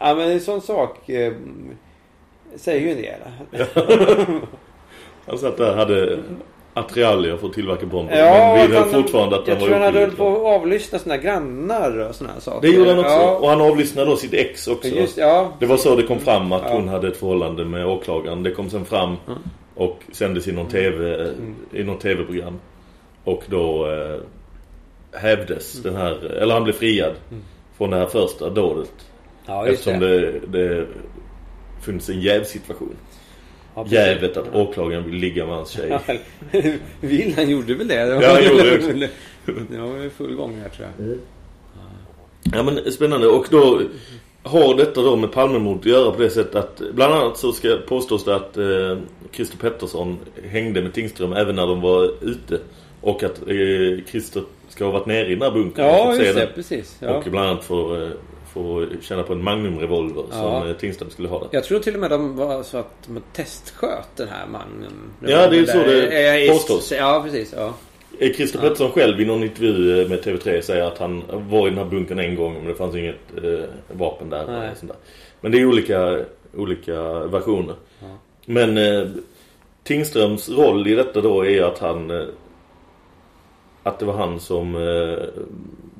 ja, men en sån sak eh, säger ju en del. Han satt där hade attiraljer för att tillverka bomber. Ja, men vidhöll han- fortfarande att jag han tror var han hade hållit oskyldig. på att avlyssna sina grannar och såna här saker. Det gjorde han också. Ja, Och han avlyssnade då sitt ex också. Just, ja. Det var så det kom fram att Ja. hon hade ett förhållande med åklagaren. Det kom sen fram och sändes i någon TV, Mm. i något tv-program. Och då eh, hävdes Mm. den här, eller han blev friad från det här första dådet. Ja, just eftersom det. det, det funnits en jävsituation. Precis. Jävet att åklagaren vill ligga med hans tjej. Vill han gjorde väl det? Ja, han gjorde det. Det var full gång här tror jag. Ja men spännande och då har detta då med Palmemord att göra på det sättet att bland annat så ska påstås det att eh, Christer Pettersson hängde med Tingström även när de var ute och att eh, Christer ska ha varit nere i den här bunkern och Ja, just det. Precis. Ja. och bland annat få, eh, få känna på en Magnum-revolver Ja. som eh, Tingström skulle ha där. Jag tror till och med de var så att de testsköt den här mannen. Ja, det är så det Eh, påstås. Ja, precis. Ja. Eh, Christer Ja. Pettersson själv i någon intervju eh, med TV3 säger att han var i den här bunkern en gång men det fanns inget eh, vapen där. Nej. Och sånt där. Men det är olika, olika versioner. Ja. Men eh, Tingströms roll i detta då är att han eh, att det var han som eh,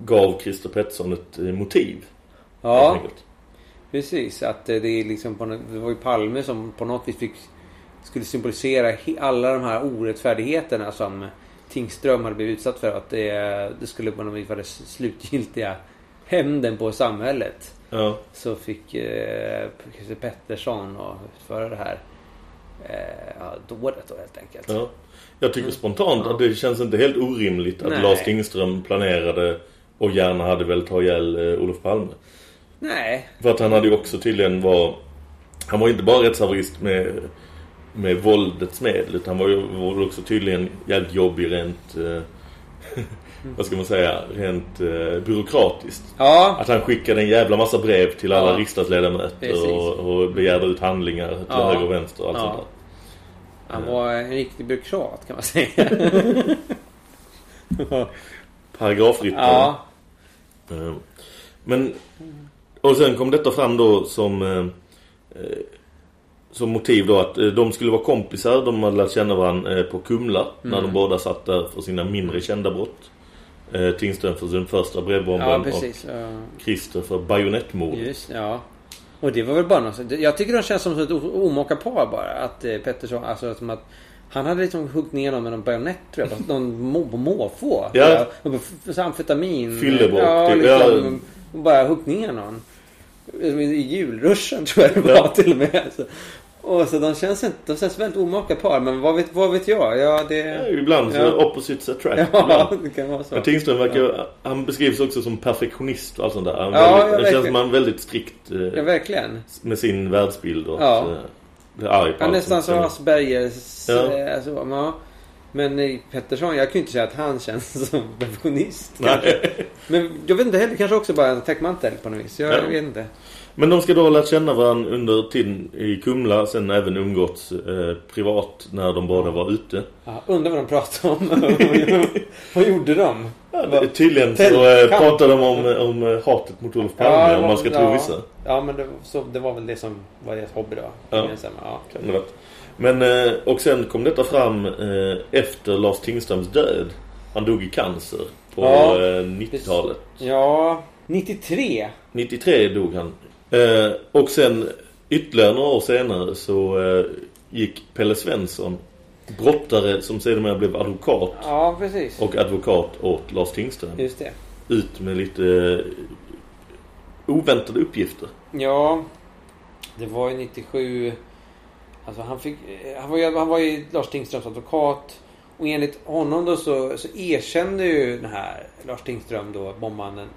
gav Christer Pettersson ett eh, motiv. Ja, precis. Att eh, det är liksom på, det var ju Palme som på något vis fick, skulle symbolisera alla de här orättfärdigheterna som Tingström hade blivit utsatt för. Att det, det skulle på något vis vara det slutgiltiga hämnden på samhället. Ja. Så fick eh, Pettersson och utföra det här eh, ja, dådet då helt enkelt. Ja. Jag tycker spontant att det känns inte helt orimligt att Nej. Lars Tingström planerade och gärna hade velat ha ihjäl eh, Olof Palme. Nej, För att han hade ju också tydligen var... Han var inte bara rättshaverist med, med våldets medel. Utan han var ju var också tydligen jävligt jobbig rent... Eh, vad ska man säga? Rent eh, byråkratiskt. Ja. Att han skickade en jävla massa brev till alla Ja. riksdagsledamöter och, och begärde ut handlingar till Ja. höger och vänster och allt Ja. sånt där. han var en riktig byråkrat kan man säga. Paragrafryttare. ja. Eh, Men och sen kom detta fram då som eh, eh, som motiv då att eh, de skulle vara kompisar. De hade lärt känna varandra eh, på Kumla när Mm. de båda satt där för sina mindre kända brott. Eh, Tingström för sin första brevbomben Ja, precis. och Ja. Christer för bajonettmord. Just, ja. Och det var väl bara något, Jag tycker de känns som ett omaka par bara. Att eh, Pettersson, alltså som att han hade liksom huggit ner någon med någon bajonett tror jag. Någon må, måfå. Ja. Amfetamin. Fyllebråk, Ja, typ. liksom. Bara huggit ner någon. I julruschen tror jag det var Ja. till och med. Alltså. Och så de känns, inte, de känns väldigt omaka par. Men vad vet, vad vet jag? Ja, det... Ja, ibland så Ja. opposites attract. Ja, ibland. det kan vara så. Men Tingström verkar, han beskrivs också som perfektionist och allt sånt där. Han, Ja, väldigt, det känns som han är väldigt strikt eh, Ja, verkligen. med sin världsbild och Ja. att, eh, blir arg på allt nästan som. Aspergers. Ja. Ja. Alltså, ja. Men eh, Pettersson, jag kan ju inte säga att han känns som perfektionist. Men jag vet inte heller, kanske också bara en täckmantel på något vis. Jag Ja. vet inte. Men de ska då ha lärt känna varandra under tiden i Kumla. Sen även umgåtts eh, privat när de båda var ute. Ja, undrar vad de pratade om. vad gjorde de? Ja, det, tydligen så eh, pratade de om, om eh, hatet mot Olof Palme. Ja, om man ska tro ja. vissa. Ja, men det, så, det var väl det som var deras hobby då. Ja. Ja. Kan det vara. Men, eh, och sen kom detta fram eh, efter Lars Tingströms död. Han dog i cancer. på Ja. eh, 90-talet. Ja, 93. 93 dog han. Eh, och sen ytterligare några år senare så eh, gick Pelle Svensson, brottare som sedermera blev advokat Ja, precis. och advokat åt Lars Tingström, Just det. ut med lite eh, oväntade uppgifter. Ja, det var ju 97. Alltså han fick... Han var ju, han var ju Lars Tingströms advokat. Och enligt honom då så, så erkände ju den här Lars Tingström då, bombmannen,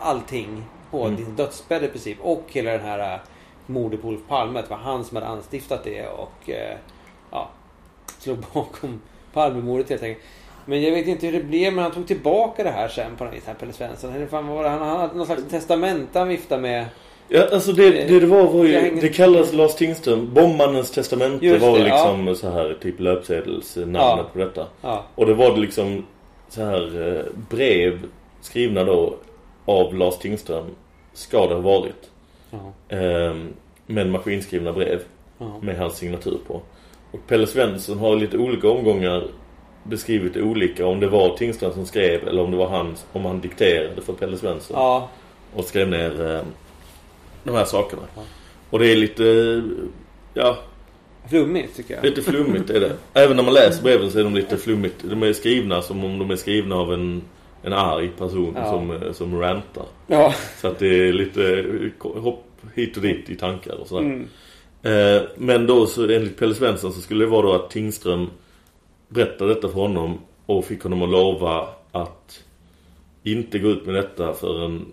allting på Mm. din dödsbädd i princip. Och hela den här äh, mordet på Olof Palme. Det var han som hade anstiftat det och eh, ja, slog bakom Palmemordet helt enkelt. Men jag vet inte hur det blev, men han tog tillbaka det här sen på något vis, här Pelle Svensson. Eller fan var det? Han hade någon slags testamente han viftade med. Ja, alltså det det, det var, var ju, det kallas Lars Tingström, bombmannens testamente Just var det, liksom så här typ löpsedelsnamnet Ja. på detta. Ja. Och det var liksom så här eh, brev skrivna då av Lars Tingström ska det ha varit. Ja. Ehm, men maskinskrivna brev Ja. med hans signatur på. Och Pelle Svensson har lite olika omgångar beskrivit olika om det var Tingström som skrev eller om det var han om han dikterade för Pelle Svensson Ja. och skrev ner eh, de här sakerna. Och det är lite ja, Flummigt tycker jag. lite flummigt är det. Även när man läser breven så är de lite flummigt. De är skrivna som om de är skrivna av en en arg person Ja. som, eh, som rantar. Ja. Så att det är lite eh, hopp hit och dit i tankar och sådär. Mm. Eh, men då så enligt Pelle Svensson så skulle det vara då att Tingström berättade detta för honom och fick honom att lova att inte gå ut med detta förrän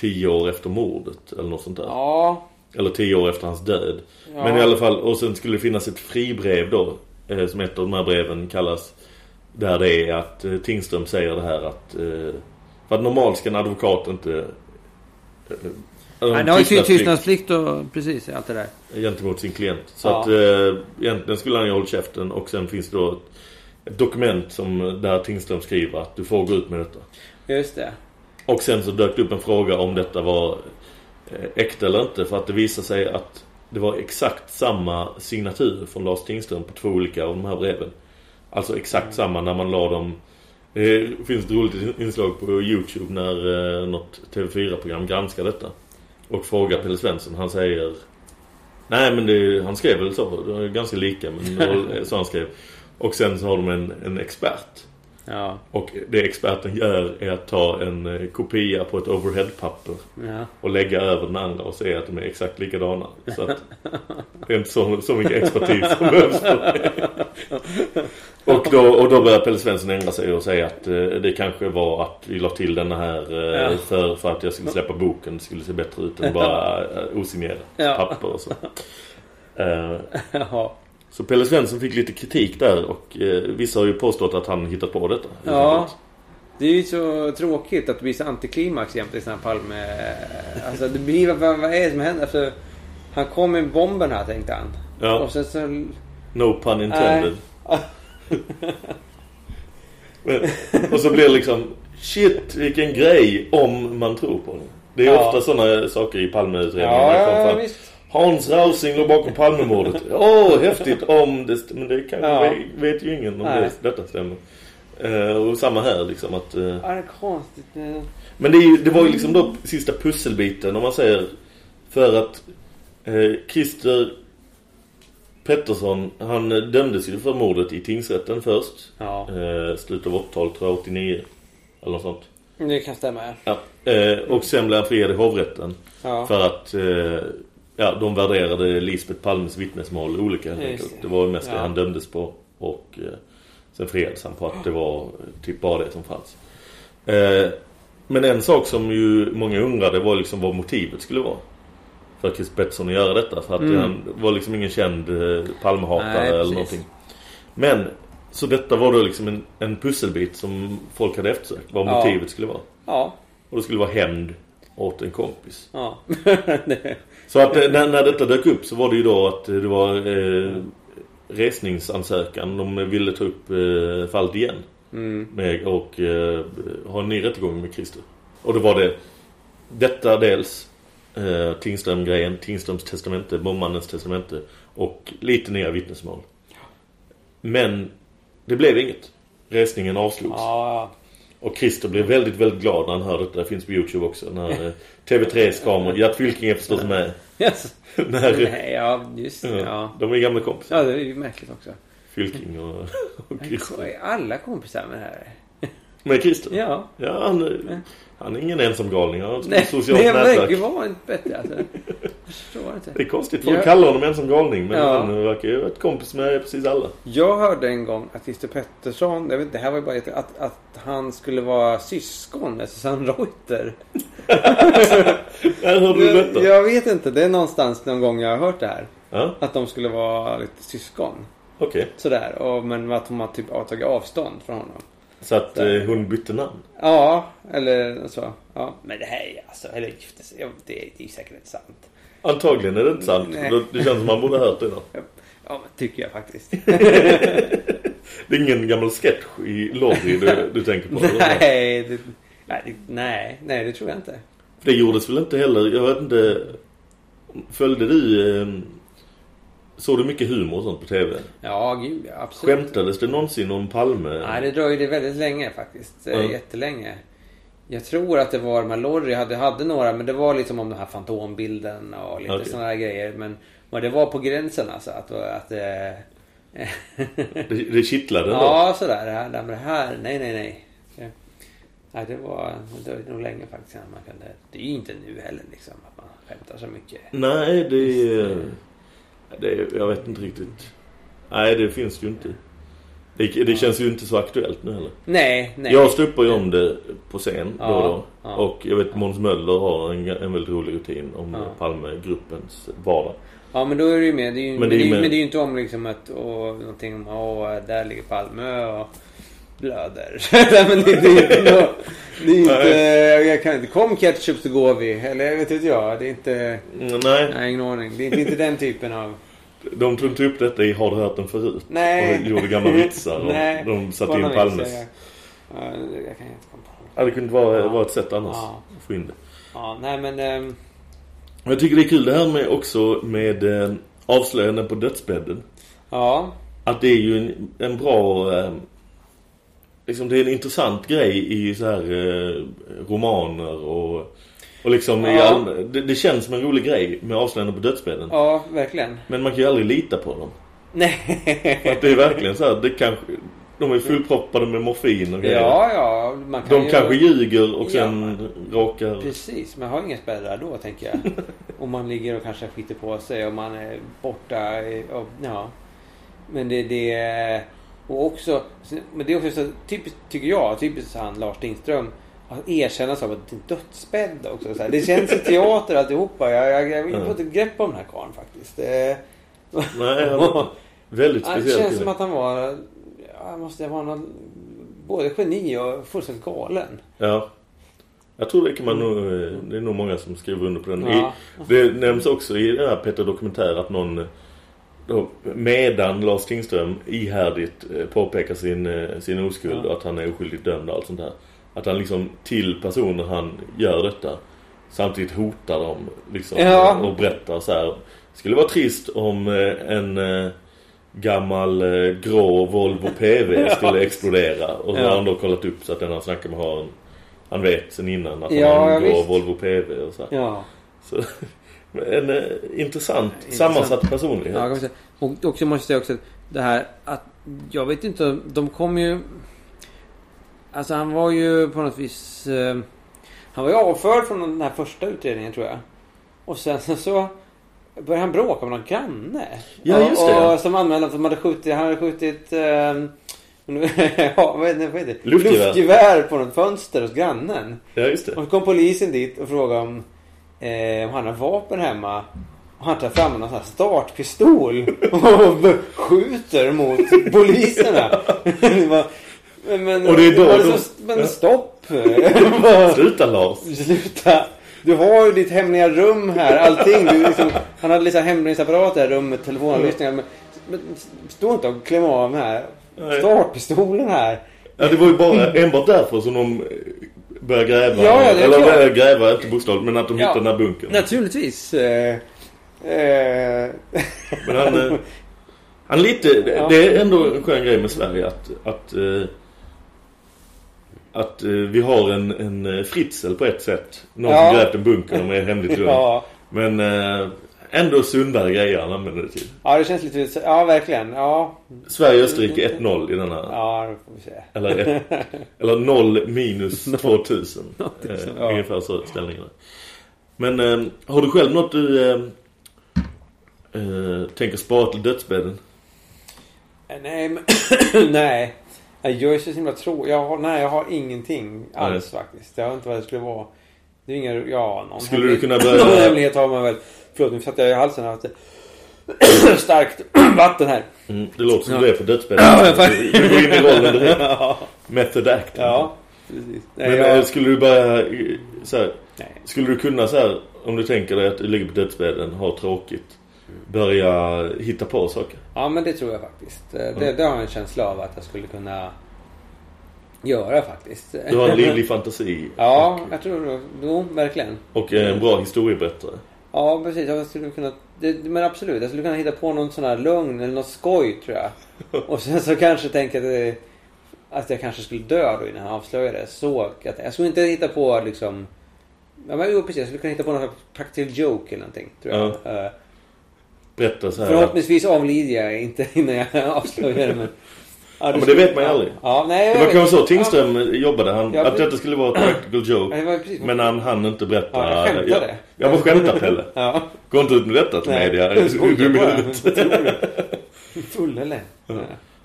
tio år efter mordet eller något sånt där. Ja. Eller tio år efter hans död. Ja. Men i alla fall, och sen skulle det finnas ett fribrev då eh, som ett av de här breven kallas där det är att eh, Tingström säger det här att eh, för att normalt ska en advokat inte eh, Nej, en det har ju ty- tystnadsplikt tystnadsplikt och precis allt det där. gentemot sin klient. Så Ja. att eh, egentligen skulle han ju hålla käften och sen finns det då ett, ett dokument som där Tingström skriver att du får gå ut med detta. Just det. Och sen så dök det upp en fråga om detta var eh, äkta eller inte för att det visade sig att det var exakt samma signatur från Lars Tingström på två olika av de här breven. Alltså exakt samma när man la dem det finns ett roligt inslag på Youtube när eh, något TV4-program granskar detta. Och frågar Pelle Svensson. Han säger Nej men det, han skrev väl så. Det är ganska lika men det var så han skrev. Och sen så har de en, en expert. Ja. Och det experten gör är att ta en eh, kopia på ett overheadpapper Ja. och lägga över den andra och säga att de är exakt likadana. Så att det är inte så, så mycket expertis som behövs. för det. och, då, och då börjar Pelle Svensson ändra sig och säga att eh, det kanske var att vi la till den här eh, Ja. för, för att jag skulle släppa boken. Det skulle se bättre ut än bara eh, osignerat papper och så. Eh, Ja. Så Pelle Svensson fick lite kritik där och eh, vissa har ju påstått att han hittat på detta. Ja. Det är ju så tråkigt att det blir så antiklimax jämt i sån här Palme... Alltså det blir... Vad, vad är det som händer? Alltså, han kom med bomben här tänkte han. Ja. Och sen så... No pun intended. Men, och så blir det liksom Shit, vilken grej om man tror på det. Det är Ja. ofta sådana saker i Palmeutredningen. Ja, ja, visst. Hans Rausing låg bakom Palmemordet. Åh, häftigt om det st- Men det kan, Ja. vet ju ingen om Nej. det, detta stämmer. Eh, och samma här liksom att... eh, Ja, det är konstigt. eh. men det, ju, det var ju liksom då sista pusselbiten om man säger för att eh, Christer Pettersson han dömdes ju för mordet i tingsrätten först. Ja. Eh, slutet av 80-talet tror jag, 89 eller något sånt. Det kan stämma. ja. Ja. Och sen blev han friad i hovrätten Ja. för att ja, de värderade Lisbeth Palmes vittnesmål olika helt enkelt. det. Det var mest det Ja. han dömdes på och eh, sen friades han på att det var eh, typ bara det som fanns. Eh, men en sak som ju många undrade var liksom vad motivet skulle vara. För Chris Pettersson att göra detta. För att Mm. han var liksom ingen känd eh, Palmehatare eller precis. någonting. Men, så detta var då liksom en, en pusselbit som folk hade eftersökt. Vad Ja. motivet skulle vara. Ja. Och det skulle vara hämnd åt en kompis. Ja. Så att eh, när, när detta dök upp så var det ju då att eh, det var eh, resningsansökan. De ville ta upp eh, fallet igen. Mm. Med, och eh, ha en ny rättegång med Christer. Och då var det detta dels eh, Tingström-grejen, Tingströms testamente, bombmannens testamente och lite nya vittnesmål. Men det blev inget. Resningen avslogs. Ja. Och Christer blir väldigt, väldigt glad när han hör detta. Det finns på Youtube också. När eh, TV3s kameror. Gert Fylking är förstås med. Yes. när, Nej, ja, just ja, ja. De är gamla kompisar. Ja, det är ju märkligt också. Fylking och, och Christer. Alla kompisar med det här? Med Christer? Ja. Ja, han, han är ingen ensam galning. Han har ett Nej, socialt nej nätverk. det var inte bättre alltså. Jag inte. Det är konstigt. Folk Jag- kallar honom ensam galning. Men Ja. han verkar ju vara kompis med precis alla. Jag hörde en gång att Christer Pettersson, jag vet, det här var ju bara jätte- att, att han skulle vara syskon med Susanne Reuter. Här hörde du detta. Jag vet inte, det är någonstans någon gång jag har hört det här. Ja, Att de skulle vara lite syskon. okej. Sådär, och, men att hon har typ tagit avstånd från honom. Så att eh, hon bytte namn. Ja, eller så. Ja. Men det här är alltså, eller gifte sig, det, det är säkert inte sant. Antagligen är det inte sant. Nej. Det- Det känns som man borde ha hört det då. Ja, tycker jag faktiskt. Det är ingen gammal sketch i Lorry du, du tänker på? nej, det, nej, nej, nej, det tror jag inte. För det gjordes väl inte heller, jag vet inte Följde du eh, Såg du mycket humor och sånt på tv? Ja, gud, absolut. Skämtades det någonsin om Palme? Nej, det dröjde väldigt länge faktiskt. Mm. Jättelänge. Jag tror att det var de här Lorry hade, hade några, men det var liksom om den här fantombilden och lite Okej. sådana här grejer. Men, men det var på gränsen alltså. Att, att, eh, Det, det kittlade ändå? Ja, sådär. Det här, det här- nej, nej, nej. Nej, det var, det var nog länge faktiskt innan man kunde. Det är ju inte nu heller liksom att man skämtar så mycket. Nej, det är... Det jag vet inte riktigt. Nej, det finns ju inte. Det, det känns ju inte så aktuellt nu heller. Nej, nej. Jag stupar ju om det på scen då och Ja, då. ja. Och jag vet Måns Möller har en, en väldigt rolig rutin om Ja. Palme-gruppens vardag. Ja men då är det ju med. Det är ju, Men det är med- men det är ju inte om liksom att och, någonting om åh, där ligger Palme och blöder. Nej, men det, det nå- Det är inte, jag kan inte, kom ketchup så går vi. Eller jag vet inte jag. Det är inte, Mm, Nej, nej ingen aning. Det är inte, den typen av. de tog inte upp detta i Har du hört den förut? Nej. Och gjorde gamla vitsar. Och Nej. de satte in Palmes. vitsar, Ja, jag kan inte komma på. Ja, det kunde vara, Ja. vara ett sätt annars Ja. att få in det. Ja, nej men. ehm, Men Jag tycker det är kul det här med också med eh, avslöjanden på dödsbädden. ja. Att det är ju en, en bra... Eh, liksom det är en intressant grej i så här eh, romaner och... Och liksom Ja. all, det, det känns som en rolig grej med avslöjanden på dödsbädden. Ja, verkligen. Men man kan ju aldrig lita på dem. Nej. För att det är verkligen så här, det kanske... De är fullproppade med morfin och grejer. Ja, ja. Man kan De ju... kanske ljuger och Ja, sen råkar... Precis, man har inga spärrar då tänker jag. Om man ligger och kanske skiter på sig och man är borta. Och, ja. Men det, det och också, men det är också så typiskt, tycker jag, typiskt han Lars Lindström. Att erkänna så av att det är dödsbädd också. Så här. Det känns i teater alltihopa. Jag, jag, jag vill få ett grepp om den här karln faktiskt. Det, Nej, han väldigt Ja, det känns som att han var, ja, måste vara någon, både geni och fullständigt galen. Ja. Jag tror det kan man nog, eh, det är nog många som skriver under på den. I, det nämns också i den här Peter Dokumentär att någon eh, medan Lars Tingström ihärdigt eh, påpekar sin, eh, sin oskuld och att han är oskyldigt dömd och allt sånt där. Att han liksom till personer han gör detta samtidigt hotar dem liksom Ja. och berättar så här. Skulle vara trist om eh, en gammal grå Volvo PV skulle Ja. explodera och så Ja. har han då kollat upp så att den han snackar med har en han vet sen innan att han har en grå visst. Volvo PV och så. här. Ja. så en eh, intressant, sammansatt personlighet. Ja, kan man säga. Och också måste jag också det här att jag vet inte, de kom ju... Alltså han var ju på något vis... Eh, han var ju avförd från den här första utredningen tror jag. Och sen så- började han bråka med någon granne. Ja, just det, Och, och som anmälde att de hade skjutit, han hade skjutit... Eh, ja, vad heter det? Vad heter det? Luftgevär. Luftgevär på något fönster hos grannen. Ja, just det. Och så kom polisen dit och frågade om, eh, om han har vapen hemma. Och han tar fram en sån här startpistol och skjuter mot poliserna. Det var- men, men, Och det är då var de- så, Men stopp! Sluta Lars. Sluta! Du har ju ditt hemliga rum här, allting. Du, liksom, han hade liksom hemlighetsapparat i det här rummet, telefonavlyssningar. Men, men stå inte och kläm av här startpistolen här. Ja, det var ju bara enbart därför som de började gräva. Ja, ja, Eller började gräva, inte bokstavligt, men att de Ja. hittade den här bunkern. Naturligtvis. Eh, eh, Men han, eh, han lite, Ja. det är ändå en skön grej med Sverige att, att eh, att eh, vi har en, en Fritzl på ett sätt. Någon Ja. som grävt en bunker med hemligt rum. Men ändå sundare grejer han använder det till. Ja, det känns lite... Ja, verkligen. Ja. Sverige-Österrike 1-0 i denna. Ja, det får vi se. Eller, ett, eller 0 minus 2000. Någonting Eh, ja. Ungefär så ställningarna. Men eh, har du själv något du eh, eh, tänker spara till dödsbädden? Eh, Nej, men... nej. Nej, Jag är så himla tråkig. Jag har, nej, jag har ingenting alls faktiskt. Jag har inte vad det skulle vara. Det är inga... Ja, någon Skulle du hemlighet- kunna börja- Någon hemlighet har man väl. Förlåt, nu satte jag i halsen. Haft starkt vatten här. Mm, det låter som Ja. du är på dödsbädden. Ja, du, går in i rollen direkt. Method acting. Ja, precis. Nej, Men jag- eh, skulle du börja eh, så här. Skulle du kunna så här, om du tänker dig att du ligger på dödsbädden, har tråkigt, börja hitta på saker? Ja, men det tror jag faktiskt. Eh, Det, det har jag en känsla av att jag skulle kunna göra faktiskt. Du har en livlig fantasi Ja, jag tror det. Jo, verkligen. och en bra historieberättare. Ja, precis. Jag skulle kunna... Det, men absolut, jag skulle kunna hitta på någon sån här lugn eller något skoj, tror jag. Och sen så kanske tänka att, det, att jag kanske skulle dö då innan jag avslöjade. Så att jag skulle inte hitta på liksom... Ja, men jo, precis. Jag skulle kunna hitta på någon practical joke eller någonting, tror jag. Eh, Berätta så här. Förhoppningsvis avlider jag inte innan jag avslöjar det. Men, Ja, men det vet man ju aldrig. Ja, nej, jag Det var kanske så Tingström jobbade. Han, Ja, att detta skulle vara ett practical joke. Ja, var. Men han hann inte berätta. Ja, jag skämtade. Ja, jag bara skämtar Pelle. Ja. Gå inte ut med detta till Nej, media. jag Du är bara. ut. Jag tror det. Full eller? Ja.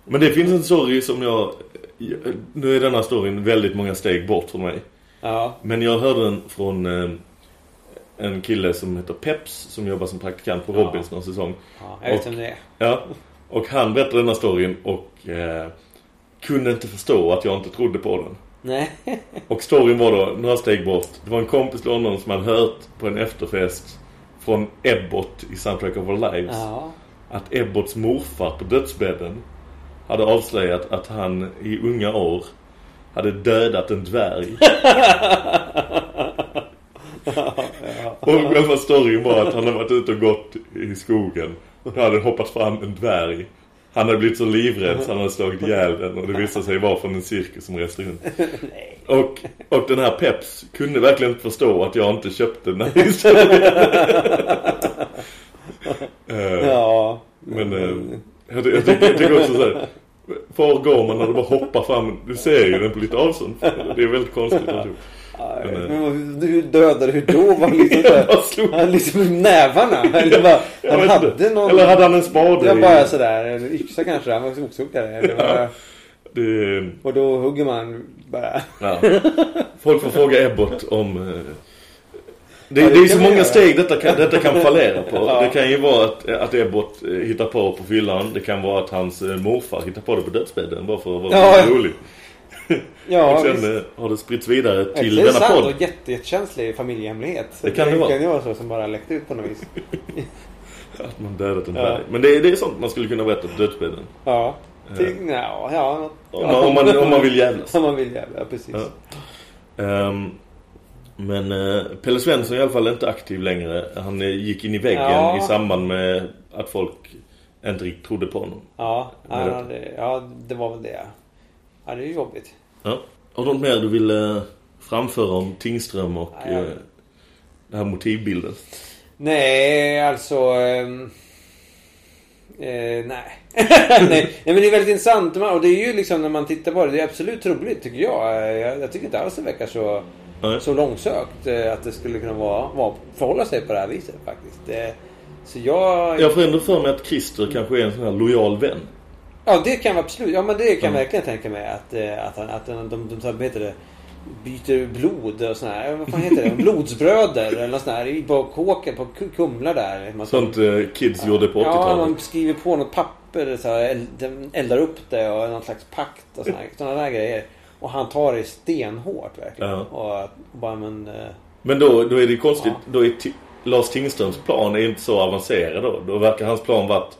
Men det finns en story som jag... Nu är denna storyn väldigt många steg bort från mig. Ja. Men jag hörde den från eh, en kille som heter Peps som jobbar som praktikant på Ja. Robins någon säsong. Ja, jag vet Och- vem det är. Ja, och han berättade denna storyn och eh, kunde inte förstå att jag inte trodde på den. Nej. Och storyn var då några steg bort. Det var en kompis till honom som hade hört på en efterfest från Ebbot i Soundtrack of Our Lives Ja. att Ebbots morfar på dödsbädden hade avslöjat att han i unga år hade dödat en dvärg. Och själva storyn var att han hade varit ute och gått i skogen. Då hade hoppat fram en dvärg. Han hade blivit så livrädd så han hade slagit ihjäl den och det visade sig vara från en cirkus som reste runt. Och, och den här Peps kunde verkligen inte förstå att jag inte köpte den här historien. Eh, Ja. Men eh, jag, jag, tycker, jag tycker också så här. Var går man när du bara hoppar fram? Du ser ju den på lite avstånd. Det är väldigt konstigt. Men, hur dödade du då? Var han liksom såhär, slog. han liksom med nävarna? Eller bara, han hade inte. någon... Eller hade han en spade Jag i- bara sådär, eller yxa kanske, han var skogshuggare. Eller bara, Det, och då hugger man bara. ja. Folk får fråga Ebbot om... eh, Det, Ja, det, det är så många göra. steg detta kan, detta kan fallera på. Ja. Det kan ju vara att, att Ebbot eh, hittar på på fyllan. Det kan vara att hans eh, morfar hittar på det på dödsbädden bara för att vara Ja. rolig. Ja, och sen visst. eh, har det spritts vidare till det är denna podd. och jätte, jättekänslig familjehemlighet. Det kan det vara. Det kan ju vara så som bara läckt ut på något vis. Att man dödat en Ja. dvärg. Men det, det är sånt man skulle kunna berätta på dödsbädden. Ja. Ja. Till, ja, ja. Om man, om man, om man vill jävlas. Om man vill jävla, ja, precis. Ja. Ehm, men eh, Pelle Svensson är i alla fall inte aktiv längre. Han eh, gick in i väggen Ja. i samband med att folk inte riktigt trodde på honom. Ja, ja, det, ja, det var väl det. Ja, det är ju jobbigt. Ja. Du något mer du vill eh, framföra om Tingström och Ja, ja. eh, den här motivbilden? Nej, alltså... ehm, Eh, nej. nej. Nej, men det är väldigt intressant. Och det är ju liksom när man tittar på det. Det är absolut roligt tycker jag. Jag, jag tycker inte alls det verkar så, Nej. så långsökt. eh, Att det skulle kunna vara, vara, förhålla sig på det här viset faktiskt. Det, så jag... Jag får ändå för mig att Christer kanske är en sån här lojal vän. Ja, det kan jag absolut. Ja, men det kan jag Mm. verkligen tänka mig. Att, eh, att, han- att de, de, de, heter det, byter blod och sån här. Vad fan heter det? Blodsbröder eller något sånt här. På kåken, på Ku- Kumla där. Man Sånt eh, kids gjorde på Ja, 80-talet. man skriver på något papper. Så här, eld, eldar upp det och någon slags pakt och såna, såna där grejer. Och han tar det stenhårt verkligen. Ja. Och, och bara men... eh, Men då, då är det konstigt. Då är Lars Tingströms plan är inte så avancerad då. Då verkar hans plan varit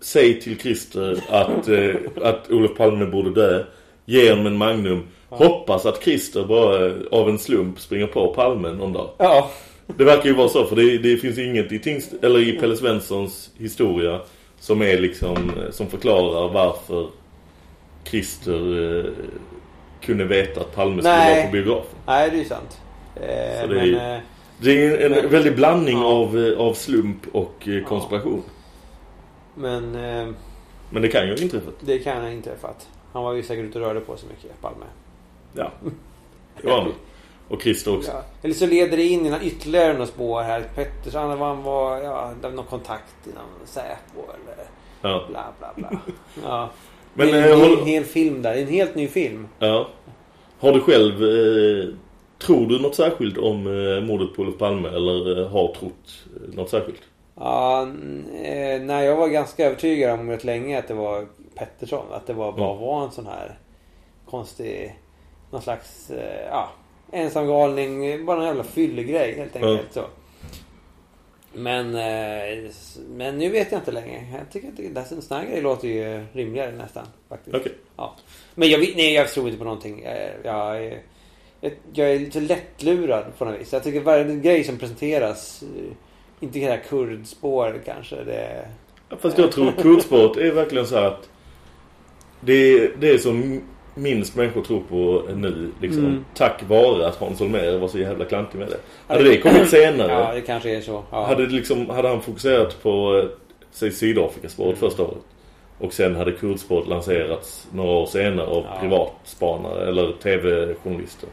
Säg till Christer att, eh, att Olof Palme borde dö. Ge honom en Magnum. Hoppas att Christer bara eh, av en slump springer på Palme någon dag. Ja. Det verkar ju vara så. För det, det finns inget i, Tingst, eller i Pelle Svenssons historia som är liksom eh, som förklarar varför Christer eh, kunde veta att Palme skulle Nej. vara på biografen. Nej, det är ju sant. Eh, det men, är- eh, Det är en, en Men- väldig blandning Ja. av, eh, av slump och eh, konspiration. Men eh, Men det kan ju ha inträffat. det kan ha inträffat. Han var ju säkert ute och rörde på sig mycket, Palme. Ja. Det var han. Och Christer också. Ja. Eller så leder det in i ytterligare några spår här. Pettersson var han var, ja, det var någon kontakt i någon Säpo eller Ja. bla bla bla. Ja. Men, det är eh, en håll- hel film där. En helt ny film. Ja. Har du själv, eh, tror du något särskilt om eh, mordet på Olof Palme eller eh, har trott eh, något särskilt? Ja, eh, nej, jag var ganska övertygad om rätt länge att det var Pettersson. Att det var, bara Mm. var en sån här konstig, någon slags, eh, ja, ensam galning. Bara en jävla fyllegrej helt enkelt. Så. Men, eh, men nu vet jag inte längre. Jag tycker att det- en sån här grej låter ju rimligare nästan. Faktiskt. Okej. Ja. Men jag, nej, jag tror inte på någonting. Jag, är- jag, jag är lite lättlurad på något vis. Jag tycker varje grej som presenteras, inte det här kurdspår kanske, det... Ja, Fast jag tror kurdspåret är verkligen så att det är, det är som minst människor tror på nu. Liksom, Mm. Tack vare att Hans Holmér var så jävla klantig med det. Hade det kommit senare, Ja, det kanske är så. Ja. hade, det liksom, hade han fokuserat på eh, säg Sydafrikaspåret första året. Och sen hade kurdspåret lanserats några år senare av Ja. privatspanare eller tv-journalister.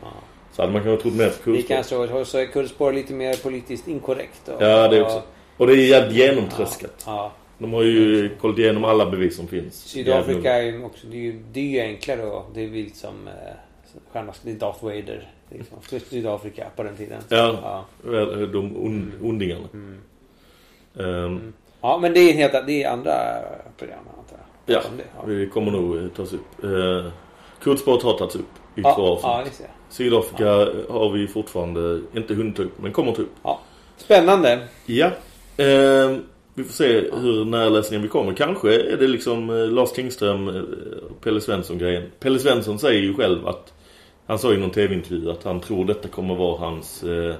Så hade man kunnat tro mer på Det kurdspåret. kanske är kurdspår lite mer politiskt inkorrekt. Och, Ja, det också. Och det är jävligt genomtröskat. Ja. De har ju kollat igenom alla bevis som finns. Sydafrika är ju också, det är ju, det är ju enklare då. Det är väl som eh, det är Darth Vader. Liksom. Sydafrika på den tiden. Ja, väl, de on, ondingarna. Mm. Ehm, Ja, men det är helt det är andra program antar jag. ja, det, vi kommer nog eh, tas upp. Uh, Kurdspåret har tagits upp i Ja, två avsnitt. ja, det ser jag. Sydafrika har vi fortfarande inte hunnit upp, men kommer upp. Ja. Spännande. Ja. Ehm, vi får se hur närläsningen vi kommer. Kanske är det liksom eh, Lars Tingström eh, och Pelle Svensson-grejen. Pelle Svensson säger ju själv att han sa i någon tv-intervju att han tror detta kommer vara hans eh,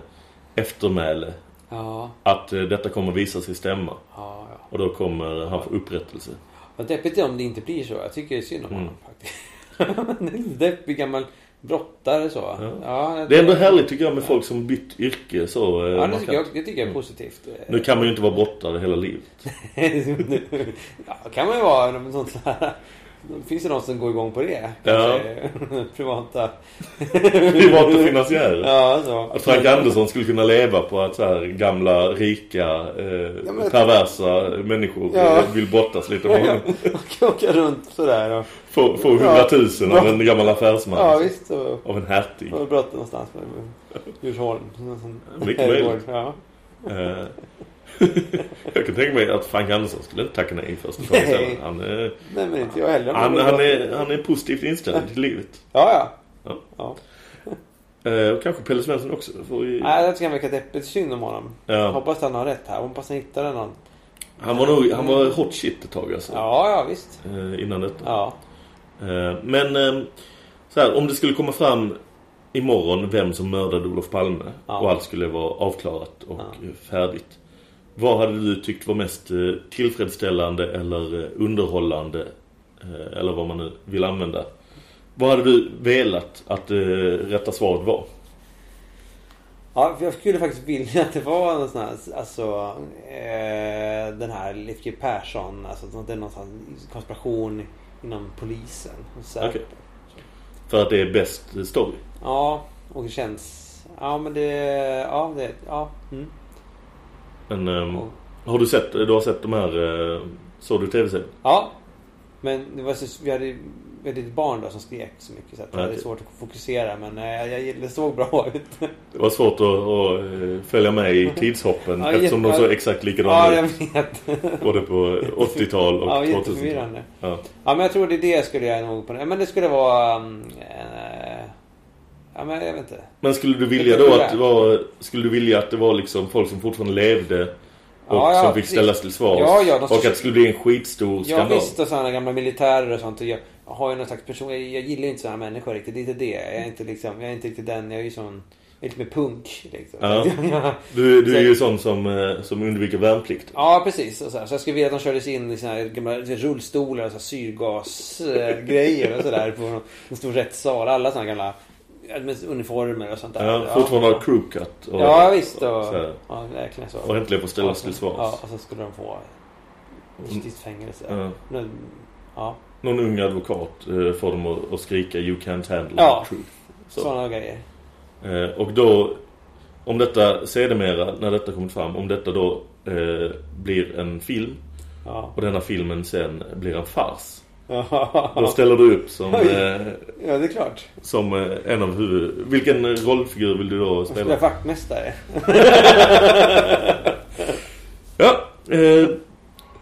eftermäle. Ja. Att eh, detta kommer visa sig stämma. Ja, ja. Och då kommer han få upprättelse. Vad deppigt om det inte blir så. Jag tycker det är synd om Mm. honom faktiskt. Lite deppig gammal brottare så. Ja. Ja, Det är ändå härligt tycker jag med folk som bytt yrke så. eh, Ja, det tycker, jag, det tycker jag är positivt. Nu kan man ju inte vara brottare hela livet. ja, kan man ju vara. Sånt här. Finns det någon som går igång på det? Ja. Privata. Privata finansiärer. Ja, så. Att Frank Andersson skulle kunna leva på att så här gamla, rika, eh, men- perversa människor Ja. vill brottas lite kan åka runt sådär. Och... Få, få hundratusen av en gammal affärsman. Ja, visst. Och... Av en hertig. Och brott någonstans med Djursholm. Mycket möjligt. Ja. Eh, jag kan tänka mig att Frank Andersson skulle inte tacka nej först Nej. Han, är- Nej, men inte jag heller. han, han, är, han är positivt inställd till livet. Ja, ja. Ja. ja. Eh, och kanske Pelle Svensson också. Ju... Nej, jag tycker han verkar deppigt synd om honom. Ja. Hoppas han har rätt här. Hoppas han hittar någon. Han var nog han var hot shit ett tag alltså. Ja, ja, visst. Eh, innan detta. Ja. Eh, men eh, så här, om det skulle komma fram imorgon vem som mördade Olof Palme Ja. och allt skulle vara avklarat och eh, färdigt. Vad hade du tyckt var mest eh, tillfredsställande eller underhållande eller vad man nu vill använda? Vad hade du velat att rätta svaret var? Ja, jag skulle faktiskt vilja att det var någon sån här, alltså eh, den här G Persson, alltså att det är någon sån konspiration inom polisen. Okej. För att det är bäst story. Ja, och det känns, ja men det, ja det, ja. Mm. Men ehm, har du sett, du har sett de här, eh, såg du tv-serien? Ja. Men det var så, vi hade, vi hade ett barn då som skrek så mycket så att det Ja, var svårt att fokusera men eh, jag, jag, det såg bra ut. Det var svårt att, att eh, följa med i tidshoppen Ja, eftersom de jätte- såg exakt likadana Ja, jag ut. vet. Både på 80-tal och Ja, 2000-tal. jätteförvirrande. Ja. Ja, men jag tror det är det skulle jag nog på. Men det skulle vara... Um, ja, men jag vet inte. Men skulle du vilja då att det var, skulle du vilja att det var liksom folk som fortfarande levde och Ja, ja, som fick ställas till svars? Ja, ja, och att det skulle bli en skitstor Jag skandal? visste sådana gamla militärer och sånt. Och jag, jag har ju någon slags person... Jag, jag gillar inte sådana människor riktigt. Det är inte det. Jag är inte liksom... Jag är inte riktigt den. Jag är ju sån... lite mer punk. Liksom. Ja. Du, du är ju sån som, eh, som undviker värnplikt. Ja, precis. Och så, så jag skulle vilja att de kördes in i såna här gamla rullstolar och så syrgasgrejer och sådär på en stor rättssal. Alla såna gamla ja, med uniformer och sånt där. Ja, fortfarande ha crewcut. Och, Ja, visst. Och, så här. ja, verkligen så. Och äntligen få ställas Ja, till svars. Ja, och så skulle de få livstidsfängelse. Ja. Men, ja, Någon ung advokat eh, får dem att, att skrika You can't handle Ja. the truth. Så. sådana grejer. Eh, och då, om detta sedermera, när detta kommit fram, om detta då eh, blir en film Ja. och denna filmen sen blir en fars. Då Ja, ställer du upp som, eh, det är klart. som eh, en av huvud... Vilken rollfigur vill du då Jag spela? vaktmästare. Ja, eh,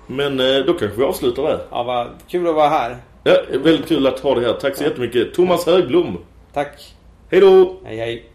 men eh, då kanske vi avslutar där. Ja, vad kul att vara här. Ja, väldigt kul att ha dig här. Tack så jättemycket. Thomas Högblom. Tack. Hej då! Hej, hej.